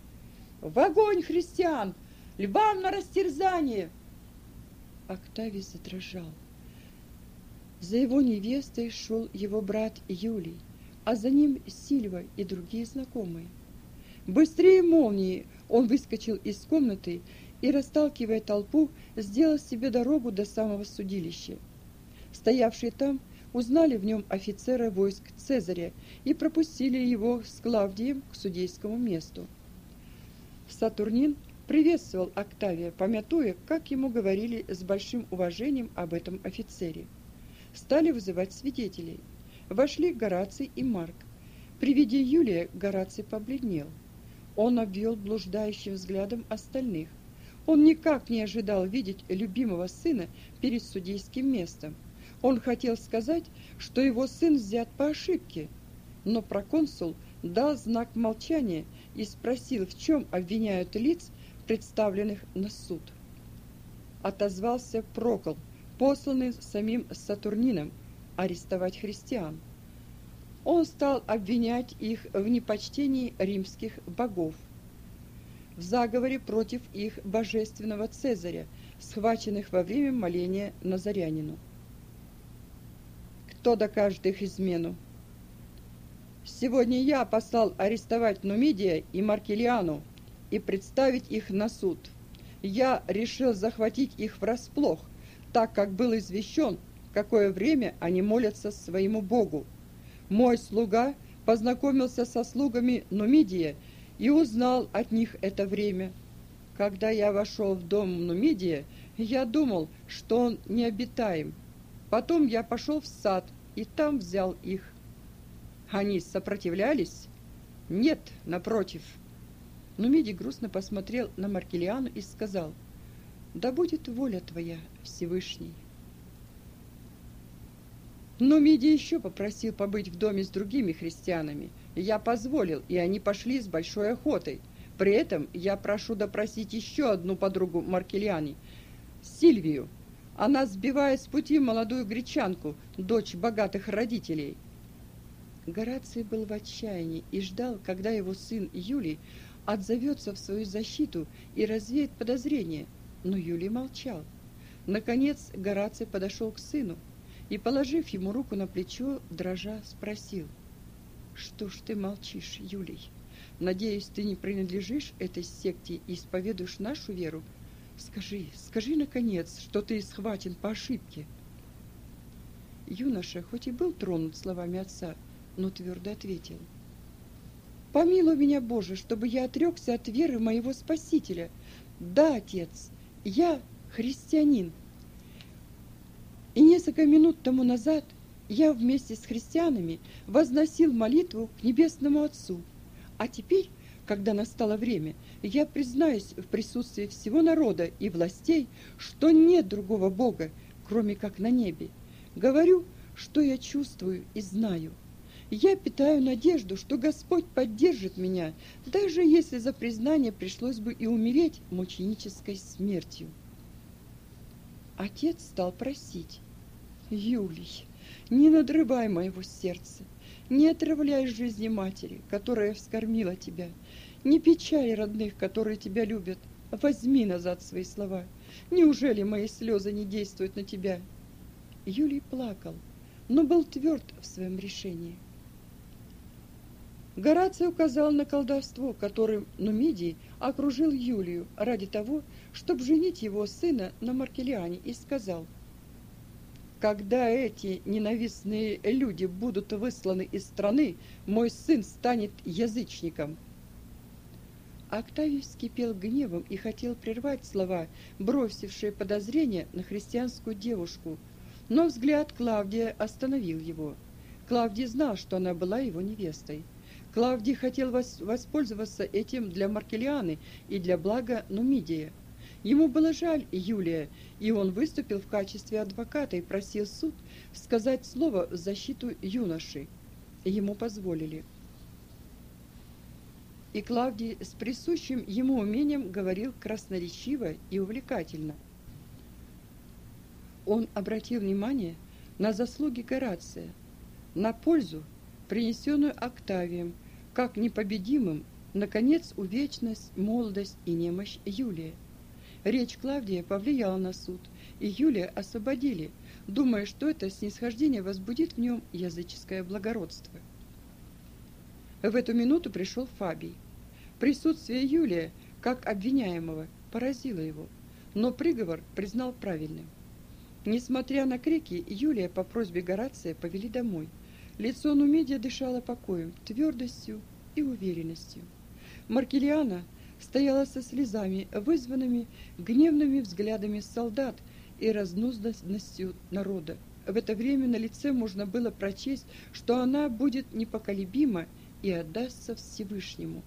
Speaker 1: «В огонь, христиан! Львам на растерзание!» Октавий задрожал. За его невестой шел его брат Юлий, а за ним Сильва и другие знакомые. Быстрее молнии он выскочил из комнаты и, расталкивая толпу, сделал себе дорогу до самого судилища. Стоявшие там узнали в нем офицера войск Цезаря и пропустили его с Клавдием к судейскому месту. Сатурнин приветствовал Октавия, помятуя, как ему говорили с большим уважением об этом офицере. Стали вызывать свидетелей. Вошли Гораций и Марк. При виде Юлия Гораций побледнел. Он обвел блуждающим взглядом остальных. Он никак не ожидал видеть любимого сына перед судейским местом. Он хотел сказать, что его сын взят по ошибке, но проконсул дал знак молчания и спросил, в чем обвиняют лиц, представленных на суд. Отозвался Прокол, посланный самим Сатурнином, арестовать христиан. Он стал обвинять их в непочтении римских богов, в заговоре против их божественного Цезаря, схваченных во время моления Назарянину. Кто докажет их измену? Сегодня я послал арестовать Нумидия и Маркелиану и представить их на суд. Я решил захватить их врасплох, так как был извещен, какое время они молятся своему Богу. Мой слуга познакомился со слугами Нумидия и узнал от них это время. Когда я вошел в дом Нумидия, Я думал, что он необитаем. Потом я пошел в сад и там взял их. Они сопротивлялись? Нет, напротив. Но Миди грустно посмотрел на Маркелиану и сказал, «Да будет воля твоя, Всевышний». Но Миди еще попросил побыть в доме с другими христианами. Я позволил, и они пошли с большой охотой. При этом я прошу допросить еще одну подругу Маркелиани, Сильвию. Она сбивает с пути молодую гречанку, дочь богатых родителей. Гораций был в отчаянии и ждал, когда его сын Юлий отзовется в свою защиту и развеет подозрения, но Юлий молчал. Наконец Гораций подошел к сыну и, положив ему руку на плечо, дрожа, спросил, «Что ж ты молчишь, Юлий? Надеюсь, ты не принадлежишь этой секте и исповедуешь нашу веру?» Скажи, скажи, наконец, что ты схвачен по ошибке. Юноша, хоть и был тронут словами отца, но твердо ответил. Помилуй меня, Боже, чтобы я отрекся от веры моего Спасителя. Да, отец, я христианин. И несколько минут тому назад я вместе с христианами возносил молитву к Небесному Отцу. А теперь когда настало время, я признаюсь в присутствии всего народа и властей, что нет другого Бога, кроме как на небе. Говорю, что я чувствую и знаю. Я питаю надежду, что Господь поддержит меня, даже если за признание пришлось бы и умереть мученической смертью. Отец стал просить, «Юлий, не надрывай моего сердца, не отравляй жизни матери, которая вскормила тебя. Не печали родных, которые тебя любят. Возьми назад свои слова. Неужели мои слезы не действуют на тебя? Юлий плакал, но был тверд в своем решении. Гораций указал на колдовство, которым Нумидий окружил Юлию ради того, чтобы женить его сына на Маркелиане, и сказал – когда эти ненавистные люди будут высланы из страны, мой сын станет язычником. Октавий вскипел гневом и хотел прервать слова, бросившие подозрения на христианскую девушку, но взгляд Клавдия остановил его. Клавдий знал, что она была его невестой. Клавдий хотел воспользоваться этим для Маркелианы и для блага Нумидия – Ему было жаль Юлия, и он выступил в качестве адвоката и просил суд сказать слово в защиту юноши. Ему позволили. И Клавдий с присущим ему умением говорил красноречиво и увлекательно. Он обратил внимание на заслуги Горация, на пользу, принесенную Октавием, как непобедимым, наконец, увечность, молодость и немощь Юлия. Речь Клавдия повлияла на суд, и Юлия освободили, думая, что это снисхождение возбудит в нем языческое благородство. В эту минуту пришел Фабий. Присутствие Юлия, как обвиняемого, поразило его, но приговор признал правильным. Несмотря на крики, Юлия по просьбе Горация повели домой. Лицо Нумидия дышало покоем, твердостью и уверенностью. Маркелиана стояла со слезами, вызванными гневными взглядами солдат и разнузданностью народа. В это время на лице можно было прочесть, что она будет непоколебима и отдастся Всевышнему.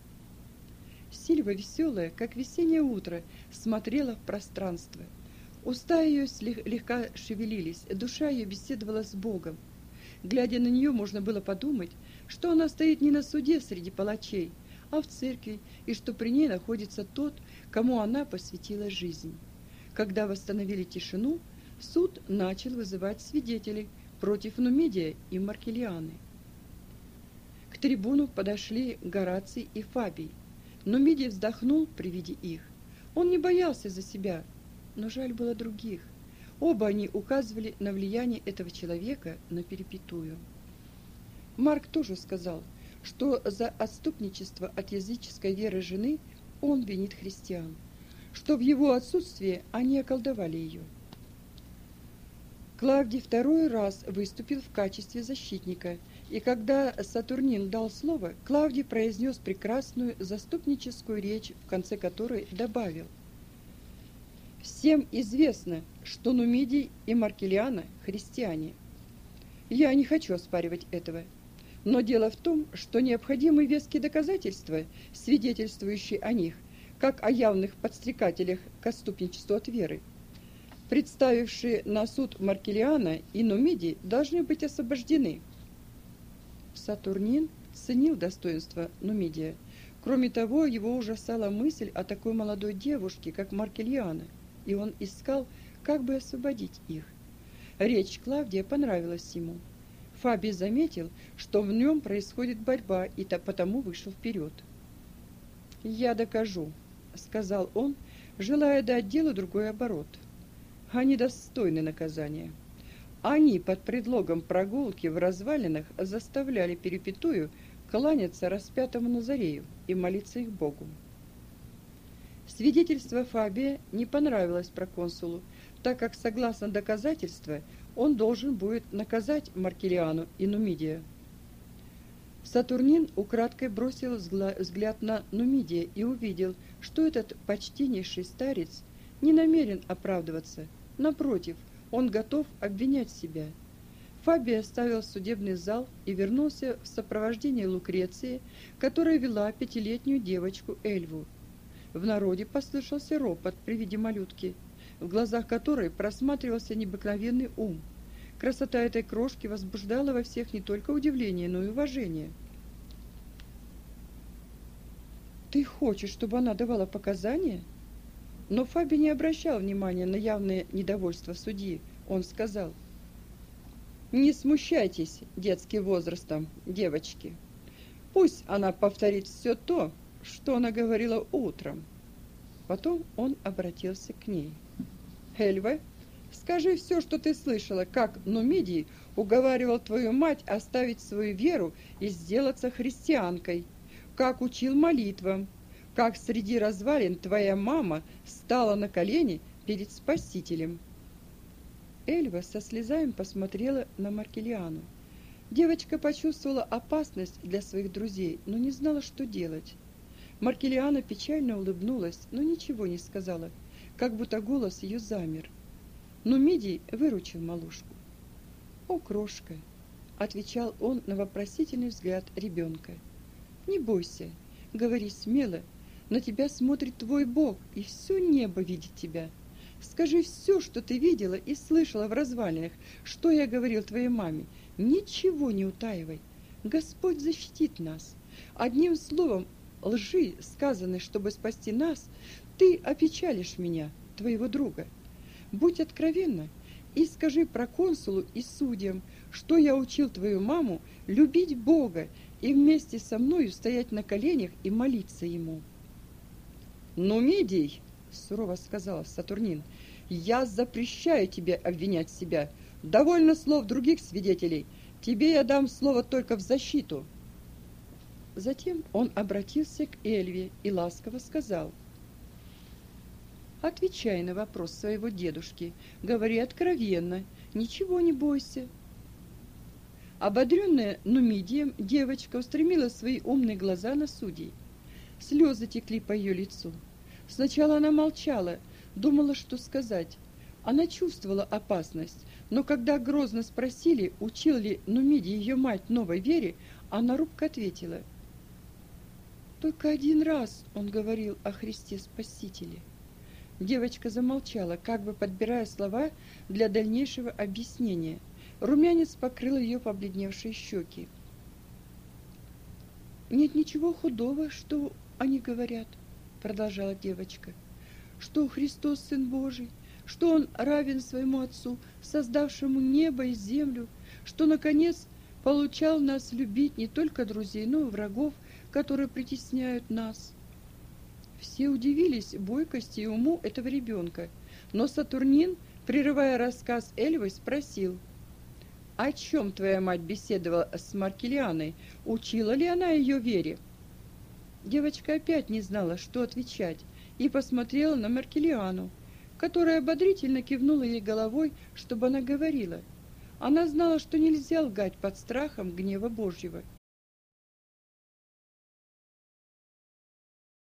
Speaker 1: Сильва веселая, как весеннее утро, смотрела в пространство. Уста ее слегка шевелились, душа ее беседовала с Богом. Глядя на нее, можно было подумать, что она стоит не на суде среди палачей, а в церкви, и что при ней находится тот, кому она посвятила жизнь. Когда восстановили тишину, суд начал вызывать свидетелей против Нумидия и Маркелианы. К трибуну подошли Гораций и Фабий. Нумидий вздохнул при виде их. Он не боялся за себя, но жаль было других. Оба они указывали на влияние этого человека на перепетую. Марк тоже сказал – что за отступничество от языческой веры жены он винит христиан, что в его отсутствие они околдовали ее. Клавдий второй раз выступил в качестве защитника, и когда Сатурнин дал слово, Клавдий произнес прекрасную заступническую речь, в конце которой добавил Всем известно, что Нумидий и Маркелиана – христиане. Я не хочу оспаривать этого. Но дело в том, что необходимы веские доказательства, свидетельствующие о них, как о явных подстрекателях к отступничеству от веры. Представившие на суд Маркелиана и Нумидий должны быть освобождены. Сатурнин ценил достоинство Нумидия. Кроме того, его ужасала мысль о такой молодой девушке, как Маркельяна, и он искал, как бы освободить их. Речь Клавдия понравилась ему. Фаби заметил, что в нем происходит борьба, и то потому вышел вперед. «Я докажу», — сказал он, желая дать делу другой оборот. «Они достойны наказания». Они под предлогом прогулки в развалинах заставляли Перепетую кланяться распятому Назарею и молиться их Богу. Свидетельство Фабия не понравилось проконсулу, так как, согласно доказательства, он должен будет наказать Маркелиану и Нумидия. Сатурнин украдкой бросил взгляд на Нумидия и увидел, что этот почтеннейший старец не намерен оправдываться. Напротив, он готов обвинять себя. Фабий оставил судебный зал и вернулся в сопровождении Лукреции, которая вела пятилетнюю девочку Эльву. В народе послышался ропот при виде малютки – в глазах которой просматривался необыкновенный ум. Красота этой крошки возбуждала во всех не только удивление, но и уважение. «Ты хочешь, чтобы она давала показания?» Но Фаби не обращал внимания на явное недовольство судьи. Он сказал, «Не смущайтесь детским возрастом, девочки. Пусть она повторит все то, что она говорила утром». Потом он обратился к ней. Хельве, скажи все, что ты слышала, как Нумидий уговаривал твою мать оставить свою веру и сделаться христианкой, как учил молитвам, как среди развалин твоя мама стала на колени перед Спасителем. Эльва со слезами посмотрела на Маркелиану. Девочка почувствовала опасность для своих друзей, но не знала, что делать. Маркелиана печально улыбнулась, но ничего не сказала – как будто голос ее замер. Но Мидий выручил малушку. «О, крошка!» — отвечал он на вопросительный взгляд ребенка. «Не бойся, говори смело, на тебя смотрит твой Бог, и все небо видит тебя. Скажи все, что ты видела и слышала в развалинах, что я говорил твоей маме. Ничего не утаивай. Господь защитит нас. Одним словом, лжи, сказанной, чтобы спасти нас, ты опечалишь меня, твоего друга. Будь откровенна и скажи проконсулу и судьям, что я учил твою маму любить Бога и вместе со мною стоять на коленях и молиться Ему. «Ну, Медий!» — сурово сказал Сатурнин. «Я запрещаю тебе обвинять себя. Довольно слов других свидетелей. Тебе я дам слово только в защиту». Затем он обратился к Эльве и ласково сказал — Отвечай на вопрос своего дедушки, говори откровенно, ничего не бойся. Ободренная Нумидием, девочка устремила свои умные глаза на судей. Слезы текли по ее лицу. Сначала она молчала, думала, что сказать. Она чувствовала опасность, но когда грозно спросили, учил ли Нумиди ее мать новой вере, она робко ответила. Только один раз он говорил о Христе Спасителе. Девочка замолчала, как бы подбирая слова для дальнейшего объяснения. Румянец покрыл ее побледневшие щеки. «Нет ничего худого, что они говорят», — продолжала девочка, «что Христос Сын Божий, что Он равен своему Отцу, создавшему небо и землю, что, наконец, получал нас любить не только друзей, но и врагов, которые притесняют нас». Все удивились бойкости и уму этого ребенка, но Сатурнин, прерывая рассказ Эльвы, спросил, «О чем твоя мать беседовала с Маркелианой? Учила ли она ее вере?» Девочка опять не знала, что отвечать, и посмотрела на Маркелиану, которая ободрительно кивнула ей головой, чтобы она говорила. Она знала, что нельзя лгать под страхом гнева Божьего –